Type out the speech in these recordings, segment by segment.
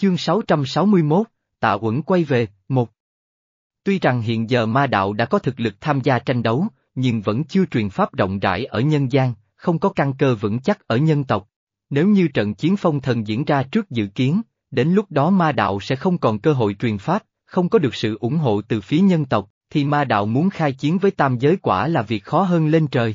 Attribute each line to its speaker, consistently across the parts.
Speaker 1: Chương 661, Tạ Uẩn quay về, một. Tuy rằng hiện giờ ma đạo đã có thực lực tham gia tranh đấu, nhưng vẫn chưa truyền pháp rộng rãi ở nhân gian, không có căn cơ vững chắc ở nhân tộc. Nếu như trận chiến phong thần diễn ra trước dự kiến, đến lúc đó ma đạo sẽ không còn cơ hội truyền pháp, không có được sự ủng hộ từ phía nhân tộc, thì ma đạo muốn khai chiến với tam giới quả là việc khó hơn lên trời.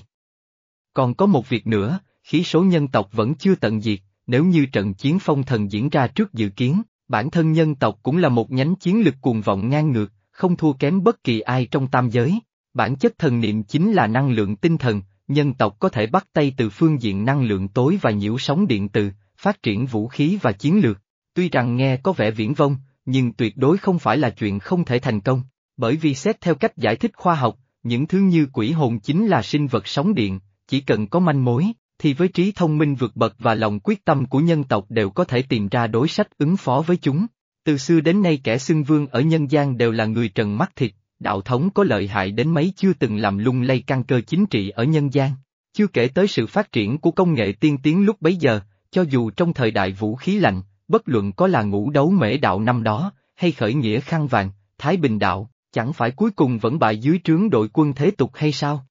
Speaker 1: Còn có một việc nữa, khí số nhân tộc vẫn chưa tận diệt, nếu như trận chiến phong thần diễn ra trước dự kiến, bản thân nhân tộc cũng là một nhánh chiến lực cuồng vọng ngang ngược, không thua kém bất kỳ ai trong tam giới. Bản chất thần niệm chính là năng lượng tinh thần, nhân tộc có thể bắt tay từ phương diện năng lượng tối và nhiễu sóng điện từ, phát triển vũ khí và chiến lược. Tuy rằng nghe có vẻ viễn vông, nhưng tuyệt đối không phải là chuyện không thể thành công, bởi vì xét theo cách giải thích khoa học, những thứ như quỷ hồn chính là sinh vật sóng điện, chỉ cần có manh mối, thì với trí thông minh vượt bậc và lòng quyết tâm của nhân tộc đều có thể tìm ra đối sách ứng phó với chúng. Từ xưa đến nay kẻ xưng vương ở nhân gian đều là người trần mắt thịt, đạo thống có lợi hại đến mấy chưa từng làm lung lay căn cơ chính trị ở nhân gian. Chưa kể tới sự phát triển của công nghệ tiên tiến lúc bấy giờ, cho dù trong thời đại vũ khí lạnh, bất luận có là ngũ đấu mễ đạo năm đó, hay khởi nghĩa khăn vàng, Thái Bình đạo, chẳng phải cuối cùng vẫn bại dưới trướng đội quân thế tục hay sao?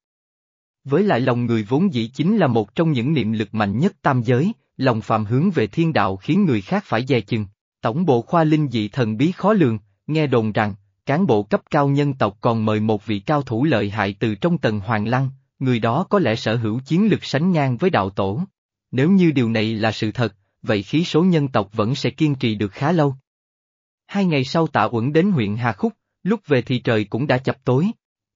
Speaker 1: Với lại lòng người vốn dĩ chính là một trong những niệm lực mạnh nhất tam giới, lòng phàm hướng về thiên đạo khiến người khác phải dè chừng. Tổng bộ khoa linh dị thần bí khó lường, nghe đồn rằng, cán bộ cấp cao nhân tộc còn mời một vị cao thủ lợi hại từ trong tầng hoàng lăng, người đó có lẽ sở hữu chiến lực sánh ngang với đạo tổ. Nếu như điều này là sự thật, vậy khí số nhân tộc vẫn sẽ kiên trì được khá lâu. Hai ngày sau tạ uẩn đến huyện Hà Khúc, lúc về thì trời cũng đã chập tối.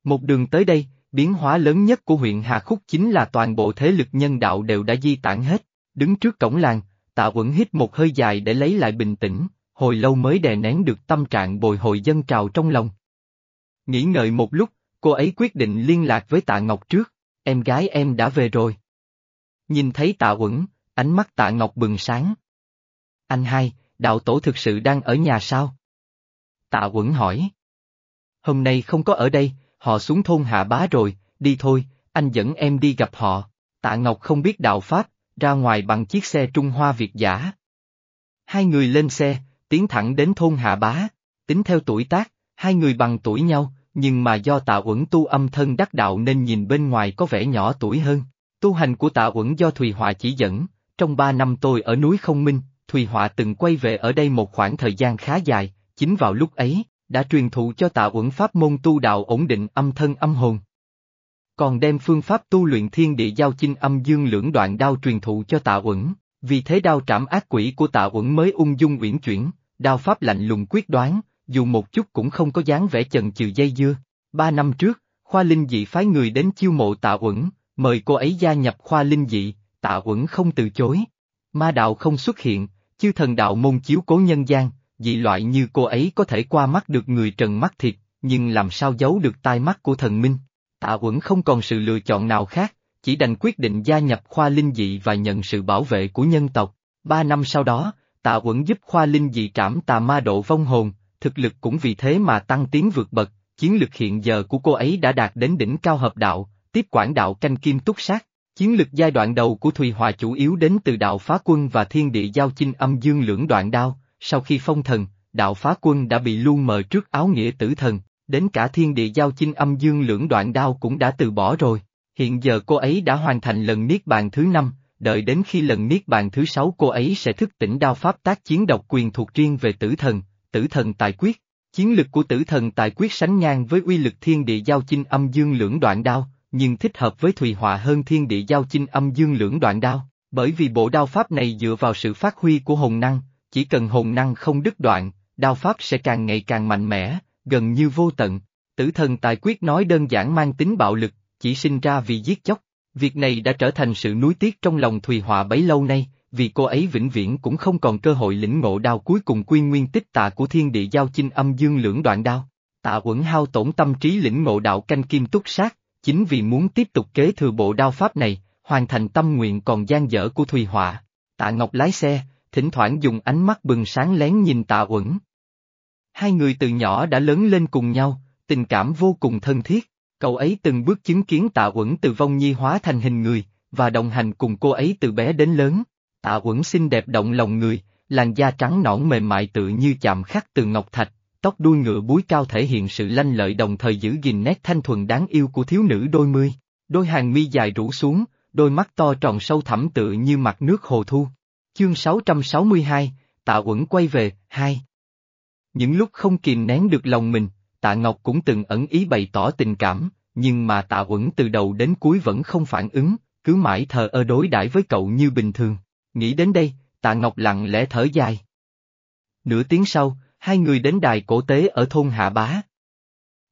Speaker 1: Một đường tới đây, biến hóa lớn nhất của huyện Hà Khúc chính là toàn bộ thế lực nhân đạo đều đã di tản hết, đứng trước cổng làng, tạ quẩn hít một hơi dài để lấy lại bình tĩnh, hồi lâu mới đè nén được tâm trạng bồi hồi dân trào trong lòng. Nghĩ ngợi một lúc, cô ấy quyết định liên lạc với tạ Ngọc trước, em gái em đã về rồi. Nhìn thấy tạ quẩn, ánh mắt tạ Ngọc bừng sáng. Anh hai, đạo tổ thực sự đang ở nhà sao? Tạ quẩn hỏi. Hôm nay không có ở đây, họ xuống thôn hạ bá rồi, đi thôi, anh dẫn em đi gặp họ. Tạ Ngọc không biết đạo Pháp, ra ngoài bằng chiếc xe Trung Hoa Việt giả. Hai người lên xe, tiến thẳng đến thôn hạ bá, tính theo tuổi tác, hai người bằng tuổi nhau, nhưng mà do tạ uẩn tu âm thân đắc đạo nên nhìn bên ngoài có vẻ nhỏ tuổi hơn. Tu hành của tạ uẩn do Thùy Họa chỉ dẫn, trong ba năm tôi ở núi Không Minh, Thùy Họa từng quay về ở đây một khoảng thời gian khá dài, chính vào lúc ấy, đã truyền thụ cho tạ uẩn pháp môn tu đạo ổn định âm thân âm hồn. Còn đem phương pháp tu luyện thiên địa giao chinh âm dương lưỡng đoạn đao truyền thụ cho tạ uẩn, vì thế đao trảm ác quỷ của tạ uẩn mới ung dung uyển chuyển, đao pháp lạnh lùng quyết đoán, dù một chút cũng không có dáng vẻ chần chừ dây dưa. Ba năm trước, khoa linh dị phái người đến chiêu mộ tạ uẩn, mời cô ấy gia nhập khoa linh dị, tạ uẩn không từ chối. Ma đạo không xuất hiện, chư thần đạo môn chiếu cố nhân gian, dị loại như cô ấy có thể qua mắt được người trần mắt thịt, nhưng làm sao giấu được tai mắt của thần minh. Tạ Uẩn không còn sự lựa chọn nào khác, chỉ đành quyết định gia nhập khoa linh dị và nhận sự bảo vệ của nhân tộc. Ba năm sau đó, Tạ Uẩn giúp khoa linh dị trảm tà ma độ vong hồn, thực lực cũng vì thế mà tăng tiến vượt bậc, chiến lực hiện giờ của cô ấy đã đạt đến đỉnh cao hợp đạo, tiếp quản đạo canh kim túc sát. Chiến lực giai đoạn đầu của Thùy Hòa chủ yếu đến từ đạo phá quân và thiên địa giao chinh âm dương lưỡng đoạn đao, sau khi phong thần, đạo phá quân đã bị lu mờ trước áo nghĩa tử thần, đến cả thiên địa giao chinh âm dương lưỡng đoạn đao cũng đã từ bỏ rồi. Hiện giờ cô ấy đã hoàn thành lần niết bàn thứ năm, đợi đến khi lần niết bàn thứ sáu cô ấy sẽ thức tỉnh đao pháp tác chiến độc quyền thuộc riêng về tử thần, tử thần tài quyết. Chiến lực của tử thần tài quyết sánh ngang với uy lực thiên địa giao chinh âm dương lưỡng đoạn đao, nhưng thích hợp với Thùy Họa hơn thiên địa giao chinh âm dương lưỡng đoạn đao, bởi vì bộ đao pháp này dựa vào sự phát huy của hồn năng, chỉ cần hồn năng không đứt đoạn, đao pháp sẽ càng ngày càng mạnh mẽ, gần như vô tận. Tử thần tài quyết nói đơn giản mang tính bạo lực, chỉ sinh ra vì giết chóc. Việc này đã trở thành sự nuối tiếc trong lòng Thùy Họa bấy lâu nay, vì cô ấy vĩnh viễn cũng không còn cơ hội lĩnh ngộ đao cuối cùng quy nguyên tích tạ của thiên địa giao chinh âm dương lưỡng đoạn đao. Tạ quẩn hao tổn tâm trí lĩnh ngộ đạo canh kim túc sát, chính vì muốn tiếp tục kế thừa bộ đao pháp này, hoàn thành tâm nguyện còn gian dở của Thùy Họa. Tạ Ngọc lái xe, thỉnh thoảng dùng ánh mắt bừng sáng lén nhìn Tạ Uẩn. Hai người từ nhỏ đã lớn lên cùng nhau, tình cảm vô cùng thân thiết, cậu ấy từng bước chứng kiến Tạ Uẩn từ vong nhi hóa thành hình người, và đồng hành cùng cô ấy từ bé đến lớn. Tạ Uẩn xinh đẹp động lòng người, làn da trắng nõn mềm mại tự như chạm khắc từ ngọc thạch, tóc đuôi ngựa búi cao thể hiện sự lanh lợi đồng thời giữ gìn nét thanh thuần đáng yêu của thiếu nữ đôi mươi. Đôi hàng mi dài rủ xuống, đôi mắt to tròn sâu thẳm tự như mặt nước hồ thu. Chương 662, Tạ Uẩn quay về, hai. Những lúc không kìm nén được lòng mình, Tạ Ngọc cũng từng ẩn ý bày tỏ tình cảm, nhưng mà Tạ Uẩn từ đầu đến cuối vẫn không phản ứng, cứ mãi thờ ơ đối đãi với cậu như bình thường. Nghĩ đến đây, Tạ Ngọc lặng lẽ thở dài. Nửa tiếng sau, hai người đến đài cổ tế ở thôn Hạ Bá.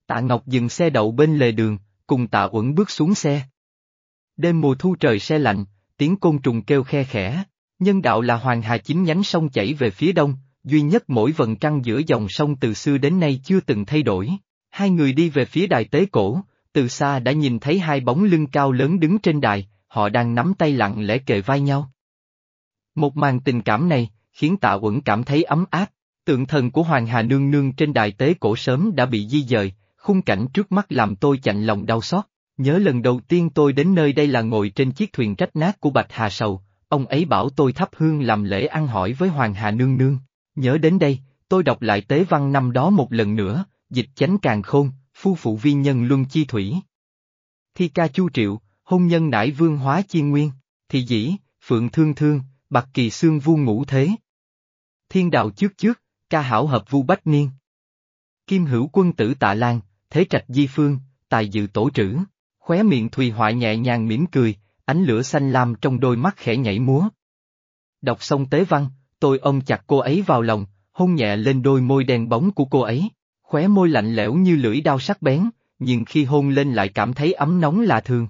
Speaker 1: Tạ Ngọc dừng xe đậu bên lề đường, cùng Tạ Uẩn bước xuống xe. Đêm mùa thu trời xe lạnh, tiếng côn trùng kêu khe khẽ, nhân đạo là Hoàng Hà chính nhánh sông chảy về phía đông, duy nhất mỗi vần trăng giữa dòng sông từ xưa đến nay chưa từng thay đổi. Hai người đi về phía đài tế cổ, từ xa đã nhìn thấy hai bóng lưng cao lớn đứng trên đài, họ đang nắm tay lặng lẽ kề vai nhau. Một màn tình cảm này, khiến tạ uẩn cảm thấy ấm áp, tượng thần của Hoàng Hà Nương Nương trên đài tế cổ sớm đã bị di dời, khung cảnh trước mắt làm tôi chạnh lòng đau xót. Nhớ lần đầu tiên tôi đến nơi đây là ngồi trên chiếc thuyền rách nát của Bạch Hà Sầu, ông ấy bảo tôi thắp hương làm lễ ăn hỏi với Hoàng Hà Nương Nương. Nhớ đến đây, tôi đọc lại tế văn năm đó một lần nữa, dịch chánh càng khôn, phu phụ vi nhân luân chi thủy. Thi ca chu triệu, hôn nhân nải vương hóa chi nguyên, thì dĩ, phượng thương thương, bạc kỳ xương vu ngũ thế. Thiên đạo trước trước, ca hảo hợp vu bách niên. Kim hữu quân tử tạ lan, thế trạch di phương, tài dự tổ trữ, khóe miệng Thùy Họa nhẹ nhàng mỉm cười, ánh lửa xanh lam trong đôi mắt khẽ nhảy múa. Đọc xong tế văn, tôi ôm chặt cô ấy vào lòng, hôn nhẹ lên đôi môi đen bóng của cô ấy, khóe môi lạnh lẽo như lưỡi đao sắc bén, nhưng khi hôn lên lại cảm thấy ấm nóng lạ thường.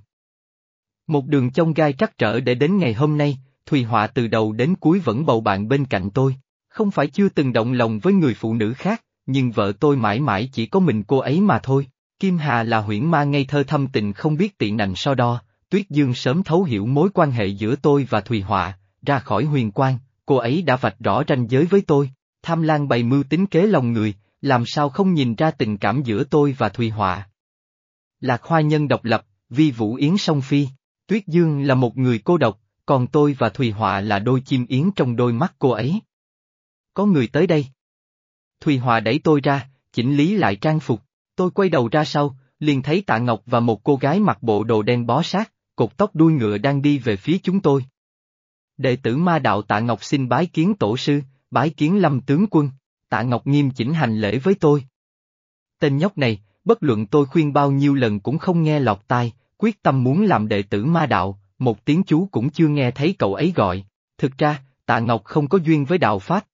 Speaker 1: Một đường trong gai trắc trở để đến ngày hôm nay, Thùy Họa từ đầu đến cuối vẫn bầu bạn bên cạnh tôi, không phải chưa từng động lòng với người phụ nữ khác, nhưng vợ tôi mãi mãi chỉ có mình cô ấy mà thôi. Kim Hà là huyễn ma ngây thơ thâm tình không biết tiện nành so đo, Tuyết Dương sớm thấu hiểu mối quan hệ giữa tôi và Thùy Họa, ra khỏi huyền quan, cô ấy đã vạch rõ ranh giới với tôi, tham lan bày mưu tính kế lòng người, làm sao không nhìn ra tình cảm giữa tôi và Thùy Họa. Lạc Hoa Nhân độc lập, Vi Vũ Yến song phi, Tuyết Dương là một người cô độc, còn tôi và Thùy Họa là đôi chim yến trong đôi mắt cô ấy. Có người tới đây. Thùy Họa đẩy tôi ra, chỉnh lý lại trang phục, tôi quay đầu ra sau, liền thấy Tạ Ngọc và một cô gái mặc bộ đồ đen bó sát, cột tóc đuôi ngựa đang đi về phía chúng tôi. Đệ tử ma đạo Tạ Ngọc xin bái kiến tổ sư, bái kiến lâm tướng quân, Tạ Ngọc nghiêm chỉnh hành lễ với tôi. Tên nhóc này, bất luận tôi khuyên bao nhiêu lần cũng không nghe lọt tai, quyết tâm muốn làm đệ tử ma đạo, một tiếng chú cũng chưa nghe thấy cậu ấy gọi. Thực ra, Tạ Ngọc không có duyên với đạo Pháp.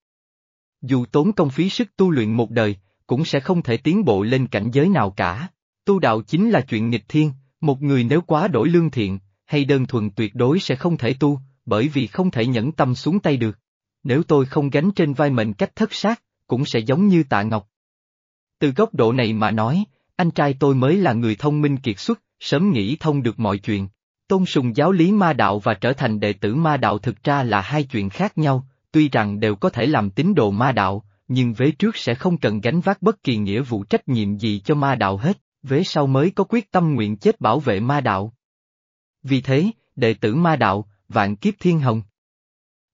Speaker 1: Dù tốn công phí sức tu luyện một đời, cũng sẽ không thể tiến bộ lên cảnh giới nào cả. Tu đạo chính là chuyện nghịch thiên, một người nếu quá đổi lương thiện, hay đơn thuần tuyệt đối sẽ không thể tu, bởi vì không thể nhẫn tâm xuống tay được. Nếu tôi không gánh trên vai mình cách thất sát, cũng sẽ giống như tạ ngọc. Từ góc độ này mà nói, anh trai tôi mới là người thông minh kiệt xuất, sớm nghĩ thông được mọi chuyện. Tôn sùng giáo lý ma đạo và trở thành đệ tử ma đạo thực ra là hai chuyện khác nhau, tuy rằng đều có thể làm tín đồ ma đạo, nhưng vế trước sẽ không cần gánh vác bất kỳ nghĩa vụ trách nhiệm gì cho ma đạo hết, vế sau mới có quyết tâm nguyện chết bảo vệ ma đạo. Vì thế, đệ tử ma đạo, vạn kiếp thiên hồng.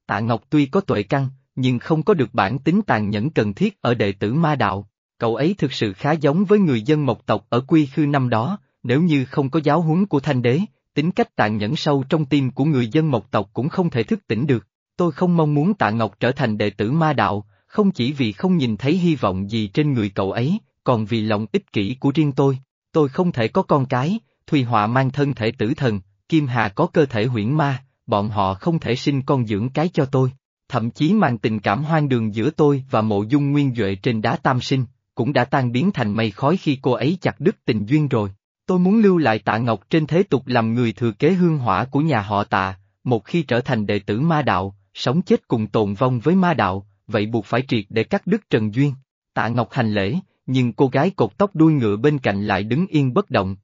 Speaker 1: Tạ Ngọc tuy có tuệ căn, nhưng không có được bản tính tàn nhẫn cần thiết ở đệ tử ma đạo. Cậu ấy thực sự khá giống với người dân mộc tộc ở quy khư năm đó, nếu như không có giáo huấn của thanh đế, tính cách tàn nhẫn sâu trong tim của người dân mộc tộc cũng không thể thức tỉnh được. Tôi không mong muốn Tạ Ngọc trở thành đệ tử ma đạo, không chỉ vì không nhìn thấy hy vọng gì trên người cậu ấy, còn vì lòng ích kỷ của riêng tôi. Tôi không thể có con cái, Thùy Họa mang thân thể tử thần, Kim Hà có cơ thể huyễn ma, bọn họ không thể sinh con dưỡng cái cho tôi. Thậm chí mang tình cảm hoang đường giữa tôi và mộ dung nguyên Duệ trên đá tam sinh, cũng đã tan biến thành mây khói khi cô ấy chặt đứt tình duyên rồi. Tôi muốn lưu lại tạ ngọc trên thế tục làm người thừa kế hương hỏa của nhà họ tạ, một khi trở thành đệ tử ma đạo, sống chết cùng tồn vong với ma đạo, vậy buộc phải triệt để cắt đứt trần duyên. Tạ ngọc hành lễ, nhưng cô gái cột tóc đuôi ngựa bên cạnh lại đứng yên bất động.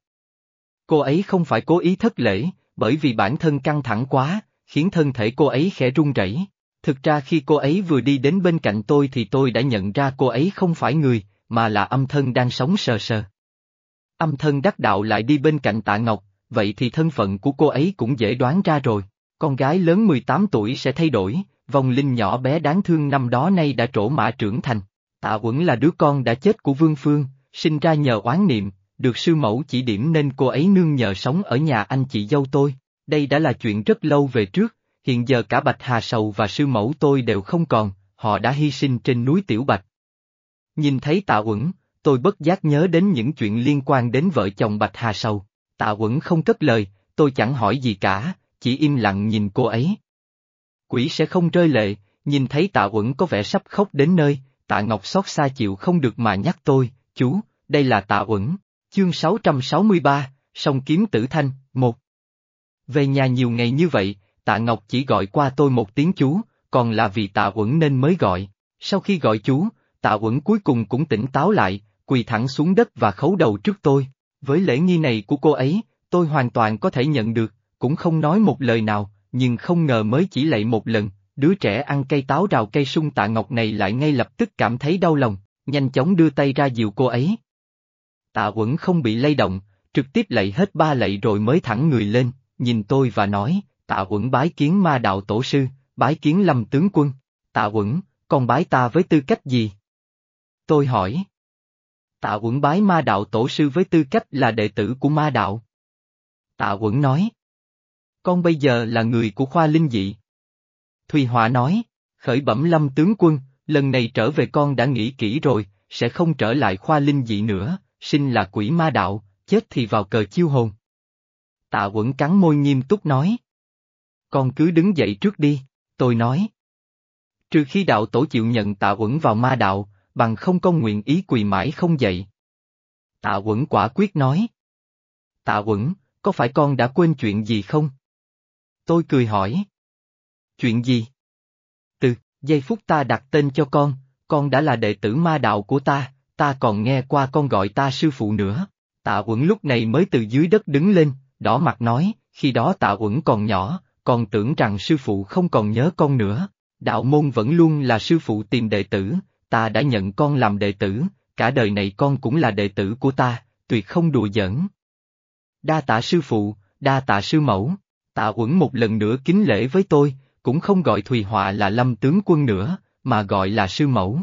Speaker 1: Cô ấy không phải cố ý thất lễ, bởi vì bản thân căng thẳng quá, khiến thân thể cô ấy khẽ run rẩy. Thực ra khi cô ấy vừa đi đến bên cạnh tôi thì tôi đã nhận ra cô ấy không phải người, mà là âm thân đang sống sờ sờ. Âm thân đắc đạo lại đi bên cạnh tạ ngọc, vậy thì thân phận của cô ấy cũng dễ đoán ra rồi. Con gái lớn 18 tuổi sẽ thay đổi, vòng linh nhỏ bé đáng thương năm đó nay đã trổ mã trưởng thành. Tạ Uẩn là đứa con đã chết của Vương Phương, sinh ra nhờ oán niệm, được sư mẫu chỉ điểm nên cô ấy nương nhờ sống ở nhà anh chị dâu tôi. Đây đã là chuyện rất lâu về trước, hiện giờ cả Bạch Hà Sầu và sư mẫu tôi đều không còn, họ đã hy sinh trên núi Tiểu Bạch. Nhìn thấy Tạ Uẩn, tôi bất giác nhớ đến những chuyện liên quan đến vợ chồng Bạch Hà Sầu. Tạ Uẩn không cất lời, tôi chẳng hỏi gì cả, chỉ im lặng nhìn cô ấy. Quỷ sẽ không rơi lệ, nhìn thấy Tạ Uẩn có vẻ sắp khóc đến nơi, Tạ Ngọc xót xa chịu không được mà nhắc tôi, chú, đây là Tạ Uẩn, chương 663, song kiếm tử thanh, một. Về nhà nhiều ngày như vậy, Tạ Ngọc chỉ gọi qua tôi một tiếng chú, còn là vì Tạ Uẩn nên mới gọi. Sau khi gọi chú, Tạ Uẩn cuối cùng cũng tỉnh táo lại, quỳ thẳng xuống đất và khấu đầu trước tôi. Với lễ nghi này của cô ấy, tôi hoàn toàn có thể nhận được, cũng không nói một lời nào, nhưng không ngờ mới chỉ lạy một lần, đứa trẻ ăn cây táo rào cây sung Tạ Ngọc này lại ngay lập tức cảm thấy đau lòng, nhanh chóng đưa tay ra dìu cô ấy. Tạ quẩn không bị lay động, trực tiếp lạy hết ba lạy rồi mới thẳng người lên, nhìn tôi và nói, tạ quẩn bái kiến ma đạo tổ sư, bái kiến lâm tướng quân, tạ quẩn, con bái ta với tư cách gì? Tôi hỏi. Tạ quẩn bái ma đạo tổ sư với tư cách là đệ tử của ma đạo. Tạ quẩn nói. Con bây giờ là người của khoa linh dị. Thùy Họa nói, khởi bẩm lâm tướng quân, lần này trở về con đã nghĩ kỹ rồi, sẽ không trở lại khoa linh dị nữa, sinh là quỷ ma đạo, chết thì vào cờ chiêu hồn. Tạ quẩn cắn môi nghiêm túc nói. Con cứ đứng dậy trước đi, tôi nói. Trừ khi đạo tổ chịu nhận tạ quẩn vào ma đạo, bằng không con nguyện ý quỳ mãi không dậy. Tạ quẩn quả quyết nói. Tạ quẩn, có phải con đã quên chuyện gì không? Tôi cười hỏi. Chuyện gì? Từ, giây phút ta đặt tên cho con, con đã là đệ tử ma đạo của ta, ta còn nghe qua con gọi ta sư phụ nữa. Tạ Uẩn lúc này mới từ dưới đất đứng lên, đỏ mặt nói, khi đó Tạ Uẩn còn nhỏ, còn tưởng rằng sư phụ không còn nhớ con nữa. Đạo môn vẫn luôn là sư phụ tìm đệ tử, ta đã nhận con làm đệ tử, cả đời này con cũng là đệ tử của ta, tuyệt không đùa giỡn. Đa tạ sư phụ, đa tạ sư mẫu, tạ uẩn một lần nữa kính lễ với tôi, cũng không gọi Thùy Họa là lâm tướng quân nữa, mà gọi là sư mẫu.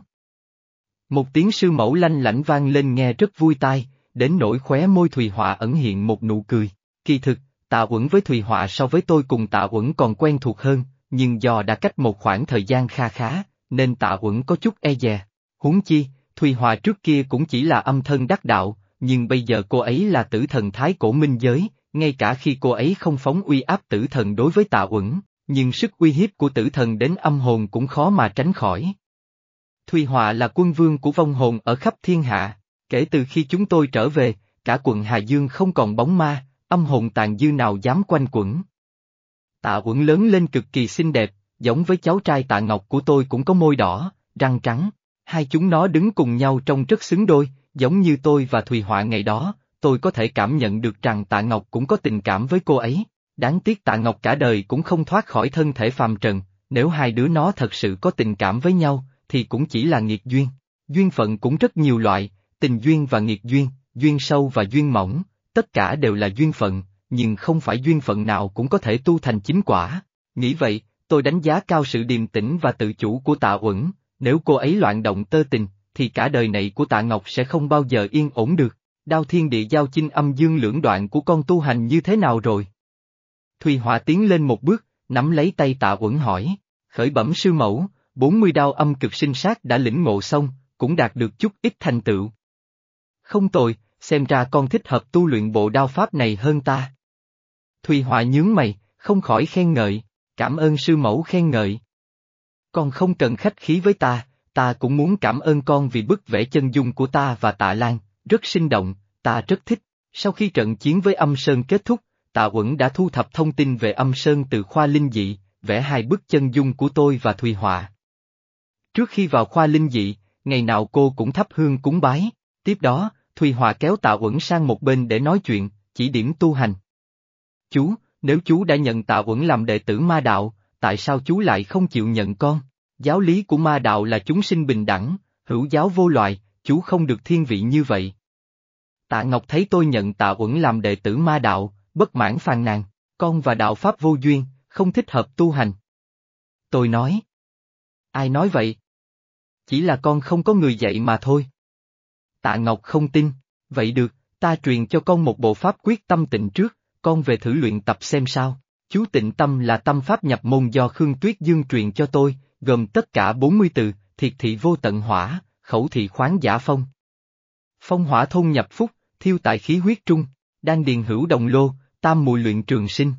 Speaker 1: Một tiếng sư mẫu lanh lãnh vang lên nghe rất vui tai, đến nỗi khóe môi Thùy Họa ẩn hiện một nụ cười. Kỳ thực, tạ uẩn với Thùy Họa so với tôi cùng tạ uẩn còn quen thuộc hơn, nhưng do đã cách một khoảng thời gian kha khá, nên tạ uẩn có chút e dè. Huống chi, Thùy Họa trước kia cũng chỉ là âm thân đắc đạo, nhưng bây giờ cô ấy là tử thần thái cổ minh giới, ngay cả khi cô ấy không phóng uy áp tử thần đối với tạ uẩn, nhưng sức uy hiếp của tử thần đến âm hồn cũng khó mà tránh khỏi. Thùy Họa là quân vương của vong hồn ở khắp thiên hạ, kể từ khi chúng tôi trở về, cả quận Hà Dương không còn bóng ma, âm hồn tàn dư nào dám quanh quẩn. Tạ Uẩn lớn lên cực kỳ xinh đẹp, giống với cháu trai Tạ Ngọc của tôi cũng có môi đỏ, răng trắng, hai chúng nó đứng cùng nhau trông rất xứng đôi, giống như tôi và Thùy Họa ngày đó, tôi có thể cảm nhận được rằng Tạ Ngọc cũng có tình cảm với cô ấy. Đáng tiếc Tạ Ngọc cả đời cũng không thoát khỏi thân thể phàm trần, nếu hai đứa nó thật sự có tình cảm với nhau, thì cũng chỉ là nghiệt duyên. Duyên phận cũng rất nhiều loại, tình duyên và nghiệt duyên, duyên sâu và duyên mỏng, tất cả đều là duyên phận, nhưng không phải duyên phận nào cũng có thể tu thành chính quả. Nghĩ vậy, tôi đánh giá cao sự điềm tĩnh và tự chủ của tạ uẩn, nếu cô ấy loạn động tơ tình, thì cả đời này của tạ Ngọc sẽ không bao giờ yên ổn được. Đao thiên địa giao chinh âm dương lưỡng đoạn của con tu hành như thế nào rồi? Thùy Hòa tiến lên một bước, nắm lấy tay tạ uẩn hỏi, khởi bẩm sư mẫu, 40 đao âm cực sinh sát đã lĩnh ngộ xong, cũng đạt được chút ít thành tựu. Không tồi, xem ra con thích hợp tu luyện bộ đao pháp này hơn ta. Thùy Họa nhướng mày, không khỏi khen ngợi, cảm ơn sư mẫu khen ngợi. Con không cần khách khí với ta, ta cũng muốn cảm ơn con vì bức vẽ chân dung của ta và tạ Lan, rất sinh động, ta rất thích. Sau khi trận chiến với âm Sơn kết thúc, tạ Quẩn đã thu thập thông tin về âm Sơn từ khoa linh dị, vẽ hai bức chân dung của tôi và Thùy Họa. Trước khi vào khoa linh dị, ngày nào cô cũng thắp hương cúng bái, tiếp đó, Thùy Họa kéo Tạ Uẩn sang một bên để nói chuyện, chỉ điểm tu hành. Chú, nếu chú đã nhận Tạ Uẩn làm đệ tử ma đạo, tại sao chú lại không chịu nhận con? Giáo lý của ma đạo là chúng sinh bình đẳng, hữu giáo vô loại, chú không được thiên vị như vậy. Tạ Ngọc thấy tôi nhận Tạ Uẩn làm đệ tử ma đạo, bất mãn phàn nàn, con và đạo Pháp vô duyên, không thích hợp tu hành. Tôi nói, Ai nói vậy? Chỉ là con không có người dạy mà thôi. Tạ Ngọc không tin, vậy được, ta truyền cho con một bộ pháp quyết tâm tịnh trước, con về thử luyện tập xem sao. Chú tịnh tâm là tâm pháp nhập môn do Khương Tuyết Dương truyền cho tôi, gồm tất cả 40 từ, thiệt thị vô tận hỏa, khẩu thị khoáng giả phong. Phong hỏa thôn nhập phúc, thiêu tại khí huyết trung, đang điền hữu đồng lô, tam mùi luyện trường sinh.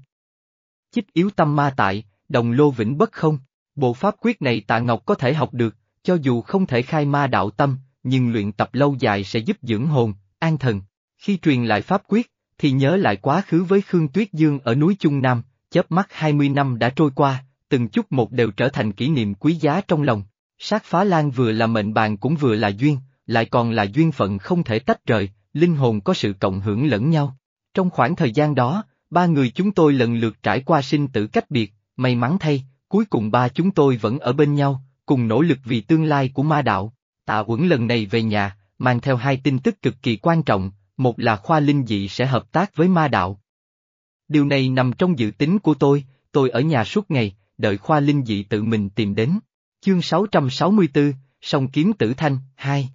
Speaker 1: Chích yếu tâm ma tại, đồng lô vĩnh bất không. Bộ pháp quyết này tạ ngọc có thể học được, cho dù không thể khai ma đạo tâm, nhưng luyện tập lâu dài sẽ giúp dưỡng hồn, an thần. Khi truyền lại pháp quyết, thì nhớ lại quá khứ với Khương Tuyết Dương ở núi Trung Nam, chớp mắt 20 năm đã trôi qua, từng chút một đều trở thành kỷ niệm quý giá trong lòng. Sát phá lan vừa là mệnh bàn cũng vừa là duyên, lại còn là duyên phận không thể tách rời, linh hồn có sự cộng hưởng lẫn nhau. Trong khoảng thời gian đó, ba người chúng tôi lần lượt trải qua sinh tử cách biệt, may mắn thay, cuối cùng ba chúng tôi vẫn ở bên nhau, cùng nỗ lực vì tương lai của ma đạo. Tạ Uẩn lần này về nhà, mang theo hai tin tức cực kỳ quan trọng, một là khoa linh dị sẽ hợp tác với ma đạo. Điều này nằm trong dự tính của tôi, tôi ở nhà suốt ngày, đợi khoa linh dị tự mình tìm đến. Chương 664, Song Kiếm Tử Thanh, 2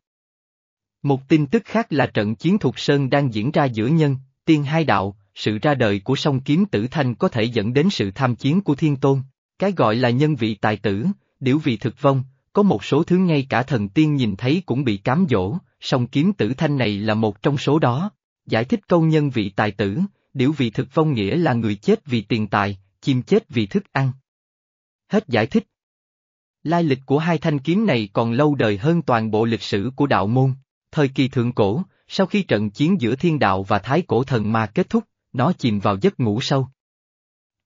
Speaker 1: một tin tức khác là trận chiến thuộc Sơn đang diễn ra giữa nhân, tiên hai đạo, sự ra đời của song kiếm tử thanh có thể dẫn đến sự tham chiến của thiên tôn. Cái gọi là nhân vị tài tử, điểu vị thực vong, có một số thứ ngay cả thần tiên nhìn thấy cũng bị cám dỗ, song kiếm tử thanh này là một trong số đó. Giải thích câu nhân vị tài tử, điểu vị thực vong nghĩa là người chết vì tiền tài, chim chết vì thức ăn. Hết giải thích. Lai lịch của hai thanh kiếm này còn lâu đời hơn toàn bộ lịch sử của đạo môn. Thời kỳ thượng cổ, sau khi trận chiến giữa thiên đạo và thái cổ thần ma kết thúc, nó chìm vào giấc ngủ sâu.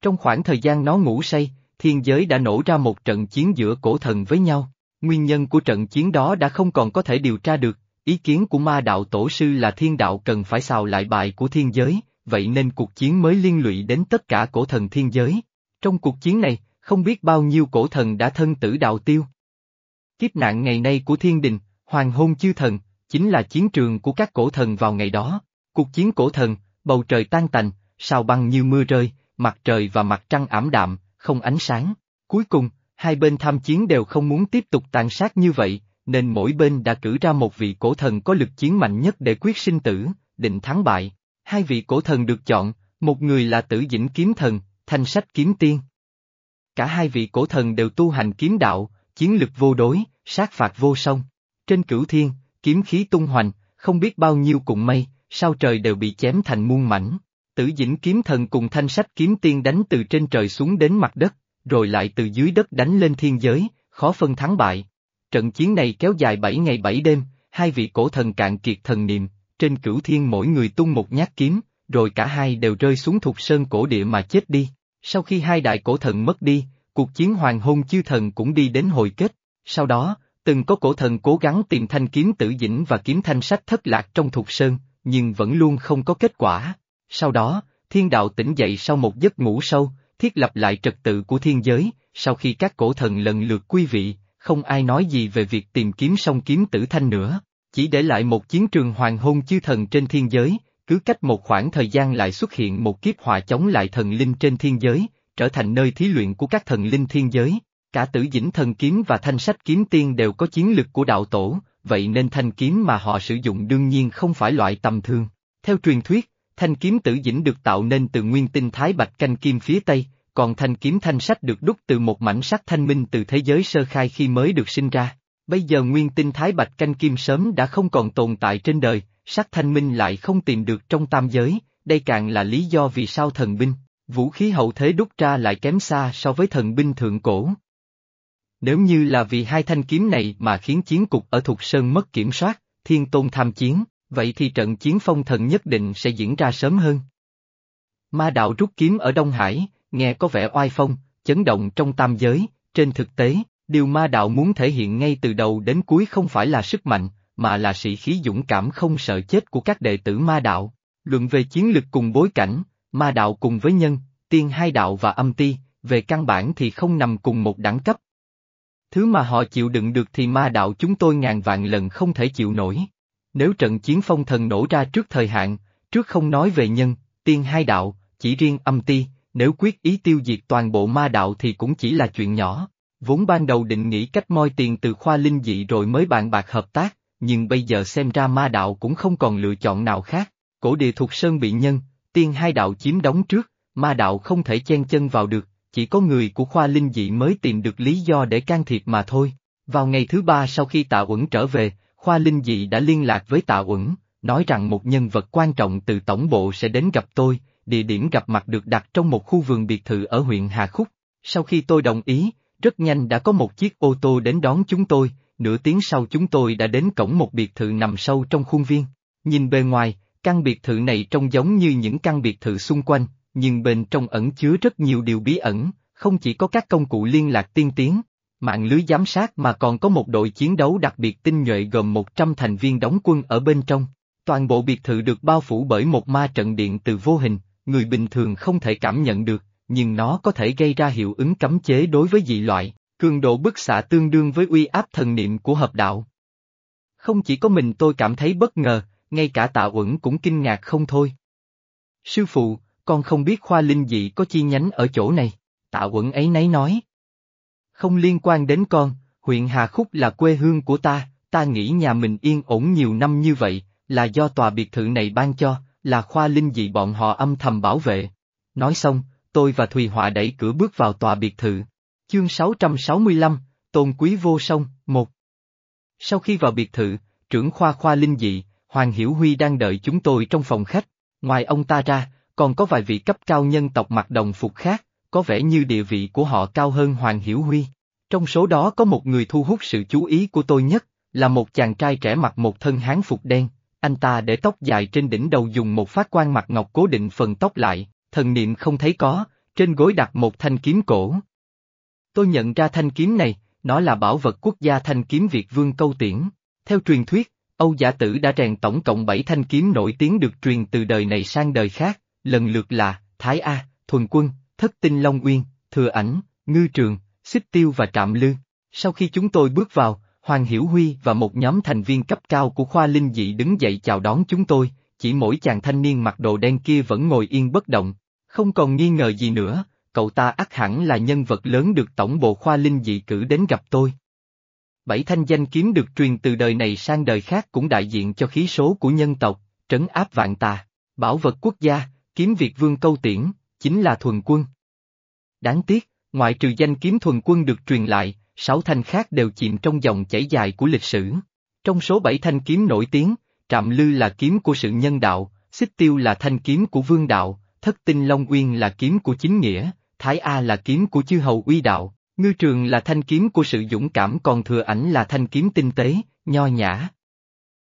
Speaker 1: Trong khoảng thời gian nó ngủ say, thiên giới đã nổ ra một trận chiến giữa cổ thần với nhau. Nguyên nhân của trận chiến đó đã không còn có thể điều tra được, ý kiến của ma đạo tổ sư là thiên đạo cần phải xào lại bài của thiên giới, vậy nên cuộc chiến mới liên lụy đến tất cả cổ thần thiên giới. Trong cuộc chiến này, không biết bao nhiêu cổ thần đã thân tử đạo tiêu. Kiếp nạn ngày nay của thiên đình, hoàng hôn chư thần, chính là chiến trường của các cổ thần vào ngày đó. Cuộc chiến cổ thần, bầu trời tan tành, sao băng như mưa rơi, mặt trời và mặt trăng ảm đạm, không ánh sáng. Cuối cùng, hai bên tham chiến đều không muốn tiếp tục tàn sát như vậy, nên mỗi bên đã cử ra một vị cổ thần có lực chiến mạnh nhất để quyết sinh tử, định thắng bại. Hai vị cổ thần được chọn, một người là tử dĩnh kiếm thần, thanh sách kiếm tiên. Cả hai vị cổ thần đều tu hành kiếm đạo, chiến lực vô đối, sát phạt vô song. Trên cửu thiên, kiếm khí tung hoành, không biết bao nhiêu cụm mây, sao trời đều bị chém thành muôn mảnh. Tử dĩnh kiếm thần cùng thanh sách kiếm tiên đánh từ trên trời xuống đến mặt đất, rồi lại từ dưới đất đánh lên thiên giới, khó phân thắng bại. Trận chiến này kéo dài 7 ngày 7 đêm, hai vị cổ thần cạn kiệt thần niệm, trên cửu thiên mỗi người tung một nhát kiếm, rồi cả hai đều rơi xuống thuộc sơn cổ địa mà chết đi. Sau khi hai đại cổ thần mất đi, cuộc chiến hoàng hôn chư thần cũng đi đến hồi kết. Sau đó, từng có cổ thần cố gắng tìm thanh kiếm tử dĩnh và kiếm thanh sách thất lạc trong thuộc sơn, nhưng vẫn luôn không có kết quả. Sau đó, thiên đạo tỉnh dậy sau một giấc ngủ sâu, thiết lập lại trật tự của thiên giới, sau khi các cổ thần lần lượt quy vị, không ai nói gì về việc tìm kiếm song kiếm tử thanh nữa, chỉ để lại một chiến trường hoàng hôn chư thần trên thiên giới, cứ cách một khoảng thời gian lại xuất hiện một kiếp hòa chống lại thần linh trên thiên giới, trở thành nơi thí luyện của các thần linh thiên giới. Cả tử dĩnh thần kiếm và thanh sách kiếm tiên đều có chiến lực của đạo tổ, vậy nên thanh kiếm mà họ sử dụng đương nhiên không phải loại tầm thường. Theo truyền thuyết, thanh kiếm tử dĩnh được tạo nên từ nguyên tinh thái bạch canh kim phía Tây, còn thanh kiếm thanh sách được đúc từ một mảnh sắt thanh minh từ thế giới sơ khai khi mới được sinh ra. Bây giờ nguyên tinh thái bạch canh kim sớm đã không còn tồn tại trên đời, sắc thanh minh lại không tìm được trong tam giới, đây càng là lý do vì sao thần binh, vũ khí hậu thế đúc ra lại kém xa so với thần binh thượng cổ. Nếu như là vì hai thanh kiếm này mà khiến chiến cục ở Thục Sơn mất kiểm soát, thiên tôn tham chiến, vậy thì trận chiến phong thần nhất định sẽ diễn ra sớm hơn. Ma đạo rút kiếm ở Đông Hải, nghe có vẻ oai phong, chấn động trong tam giới, trên thực tế, điều ma đạo muốn thể hiện ngay từ đầu đến cuối không phải là sức mạnh, mà là sĩ khí dũng cảm không sợ chết của các đệ tử ma đạo. Luận về chiến lực cùng bối cảnh, ma đạo cùng với nhân, tiên hai đạo và âm ti, về căn bản thì không nằm cùng một đẳng cấp, Thứ mà họ chịu đựng được thì ma đạo chúng tôi ngàn vạn lần không thể chịu nổi. Nếu trận chiến phong thần nổ ra trước thời hạn, trước không nói về nhân, tiên hai đạo, chỉ riêng âm ti, nếu quyết ý tiêu diệt toàn bộ ma đạo thì cũng chỉ là chuyện nhỏ. Vốn ban đầu định nghĩ cách moi tiền từ khoa linh dị rồi mới bàn bạc hợp tác, nhưng bây giờ xem ra ma đạo cũng không còn lựa chọn nào khác. Cổ địa thuộc sơn bị nhân, tiên hai đạo chiếm đóng trước, ma đạo không thể chen chân vào được, chỉ có người của khoa linh dị mới tìm được lý do để can thiệp mà thôi. Vào ngày thứ ba sau khi tạ uẩn trở về, khoa linh dị đã liên lạc với tạ uẩn, nói rằng một nhân vật quan trọng từ tổng bộ sẽ đến gặp tôi, địa điểm gặp mặt được đặt trong một khu vườn biệt thự ở huyện Hà Khúc. Sau khi tôi đồng ý, rất nhanh đã có một chiếc ô tô đến đón chúng tôi, nửa tiếng sau chúng tôi đã đến cổng một biệt thự nằm sâu trong khuôn viên. Nhìn bề ngoài, căn biệt thự này trông giống như những căn biệt thự xung quanh, nhưng bên trong ẩn chứa rất nhiều điều bí ẩn, không chỉ có các công cụ liên lạc tiên tiến, mạng lưới giám sát mà còn có một đội chiến đấu đặc biệt tinh nhuệ gồm 100 thành viên đóng quân ở bên trong. Toàn bộ biệt thự được bao phủ bởi một ma trận điện từ vô hình, người bình thường không thể cảm nhận được, nhưng nó có thể gây ra hiệu ứng cấm chế đối với dị loại, cường độ bức xạ tương đương với uy áp thần niệm của hợp đạo. Không chỉ có mình tôi cảm thấy bất ngờ, ngay cả tạ uẩn cũng kinh ngạc không thôi. Sư phụ, con không biết khoa linh dị có chi nhánh ở chỗ này, tạ quẩn ấy nấy nói. Không liên quan đến con, huyện Hà Khúc là quê hương của ta, ta nghĩ nhà mình yên ổn nhiều năm như vậy, là do tòa biệt thự này ban cho, là khoa linh dị bọn họ âm thầm bảo vệ. Nói xong, tôi và Thùy Họa đẩy cửa bước vào tòa biệt thự. Chương 665, Tôn Quý Vô sông 1 Sau khi vào biệt thự, trưởng khoa khoa linh dị, Hoàng Hiểu Huy đang đợi chúng tôi trong phòng khách, ngoài ông ta ra, còn có vài vị cấp cao nhân tộc mặc đồng phục khác, có vẻ như địa vị của họ cao hơn Hoàng Hiểu Huy. Trong số đó có một người thu hút sự chú ý của tôi nhất, là một chàng trai trẻ mặc một thân hán phục đen, anh ta để tóc dài trên đỉnh đầu dùng một phát quan mặt ngọc cố định phần tóc lại, thần niệm không thấy có, trên gối đặt một thanh kiếm cổ. Tôi nhận ra thanh kiếm này, nó là bảo vật quốc gia thanh kiếm Việt Vương Câu Tiễn. Theo truyền thuyết, Âu Giả Tử đã rèn tổng cộng 7 thanh kiếm nổi tiếng được truyền từ đời này sang đời khác, lần lượt là Thái A, Thuần Quân, Thất Tinh Long Uyên, Thừa Ảnh, Ngư Trường, Xích Tiêu và Trạm Lư. Sau khi chúng tôi bước vào, Hoàng Hiểu Huy và một nhóm thành viên cấp cao của khoa linh dị đứng dậy chào đón chúng tôi, chỉ mỗi chàng thanh niên mặc đồ đen kia vẫn ngồi yên bất động, không còn nghi ngờ gì nữa, cậu ta ắt hẳn là nhân vật lớn được tổng bộ khoa linh dị cử đến gặp tôi. Bảy thanh danh kiếm được truyền từ đời này sang đời khác cũng đại diện cho khí số của nhân tộc, trấn áp vạn tà, bảo vật quốc gia, kiếm Việt vương câu tiễn, chính là thuần quân. Đáng tiếc, ngoại trừ danh kiếm thuần quân được truyền lại, sáu thanh khác đều chìm trong dòng chảy dài của lịch sử. Trong số bảy thanh kiếm nổi tiếng, Trạm Lư là kiếm của sự nhân đạo, Xích Tiêu là thanh kiếm của vương đạo, Thất Tinh Long Uyên là kiếm của chính nghĩa, Thái A là kiếm của chư hầu uy đạo, Ngư Trường là thanh kiếm của sự dũng cảm còn Thừa Ảnh là thanh kiếm tinh tế, nho nhã.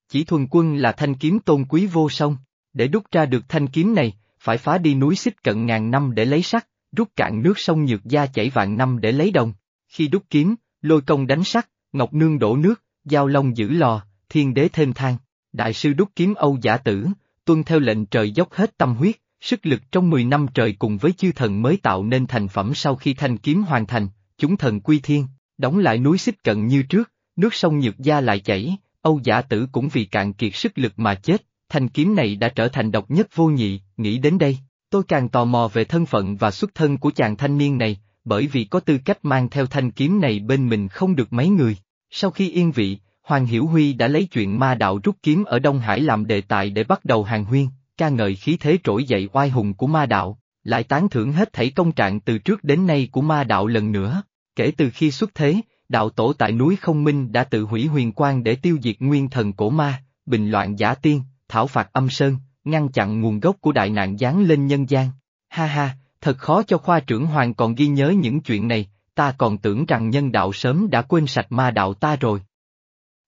Speaker 1: Chỉ thuần quân là thanh kiếm tôn quý vô song, để đúc ra được thanh kiếm này, phải phá đi núi xích cận ngàn năm để lấy sắt, rút cạn nước sông Nhược Gia chảy vạn năm để lấy đồng. Khi đúc kiếm, lôi công đánh sắt, ngọc nương đổ nước, giao long giữ lò, thiên đế thêm thang. Đại sư đúc kiếm Âu giả tử, tuân theo lệnh trời dốc hết tâm huyết, sức lực trong 10 năm trời cùng với chư thần mới tạo nên thành phẩm sau khi thanh kiếm hoàn thành, chúng thần quy thiên, đóng lại núi xích cận như trước, nước sông Nhược Gia lại chảy, Âu giả tử cũng vì cạn kiệt sức lực mà chết, thanh kiếm này đã trở thành độc nhất vô nhị, nghĩ đến đây, tôi càng tò mò về thân phận và xuất thân của chàng thanh niên này, bởi vì có tư cách mang theo thanh kiếm này bên mình không được mấy người. Sau khi yên vị, Hoàng Hiểu Huy đã lấy chuyện ma đạo rút kiếm ở Đông Hải làm đề tài để bắt đầu hàng huyên, ca ngợi khí thế trỗi dậy oai hùng của ma đạo, lại tán thưởng hết thảy công trạng từ trước đến nay của ma đạo lần nữa. Kể từ khi xuất thế, đạo tổ tại núi Không Minh đã tự hủy huyền quang để tiêu diệt nguyên thần cổ ma, bình loạn giả tiên, thảo phạt âm sơn, ngăn chặn nguồn gốc của đại nạn giáng lên nhân gian. Ha ha, thật khó cho khoa trưởng hoàng còn ghi nhớ những chuyện này, ta còn tưởng rằng nhân đạo sớm đã quên sạch ma đạo ta rồi.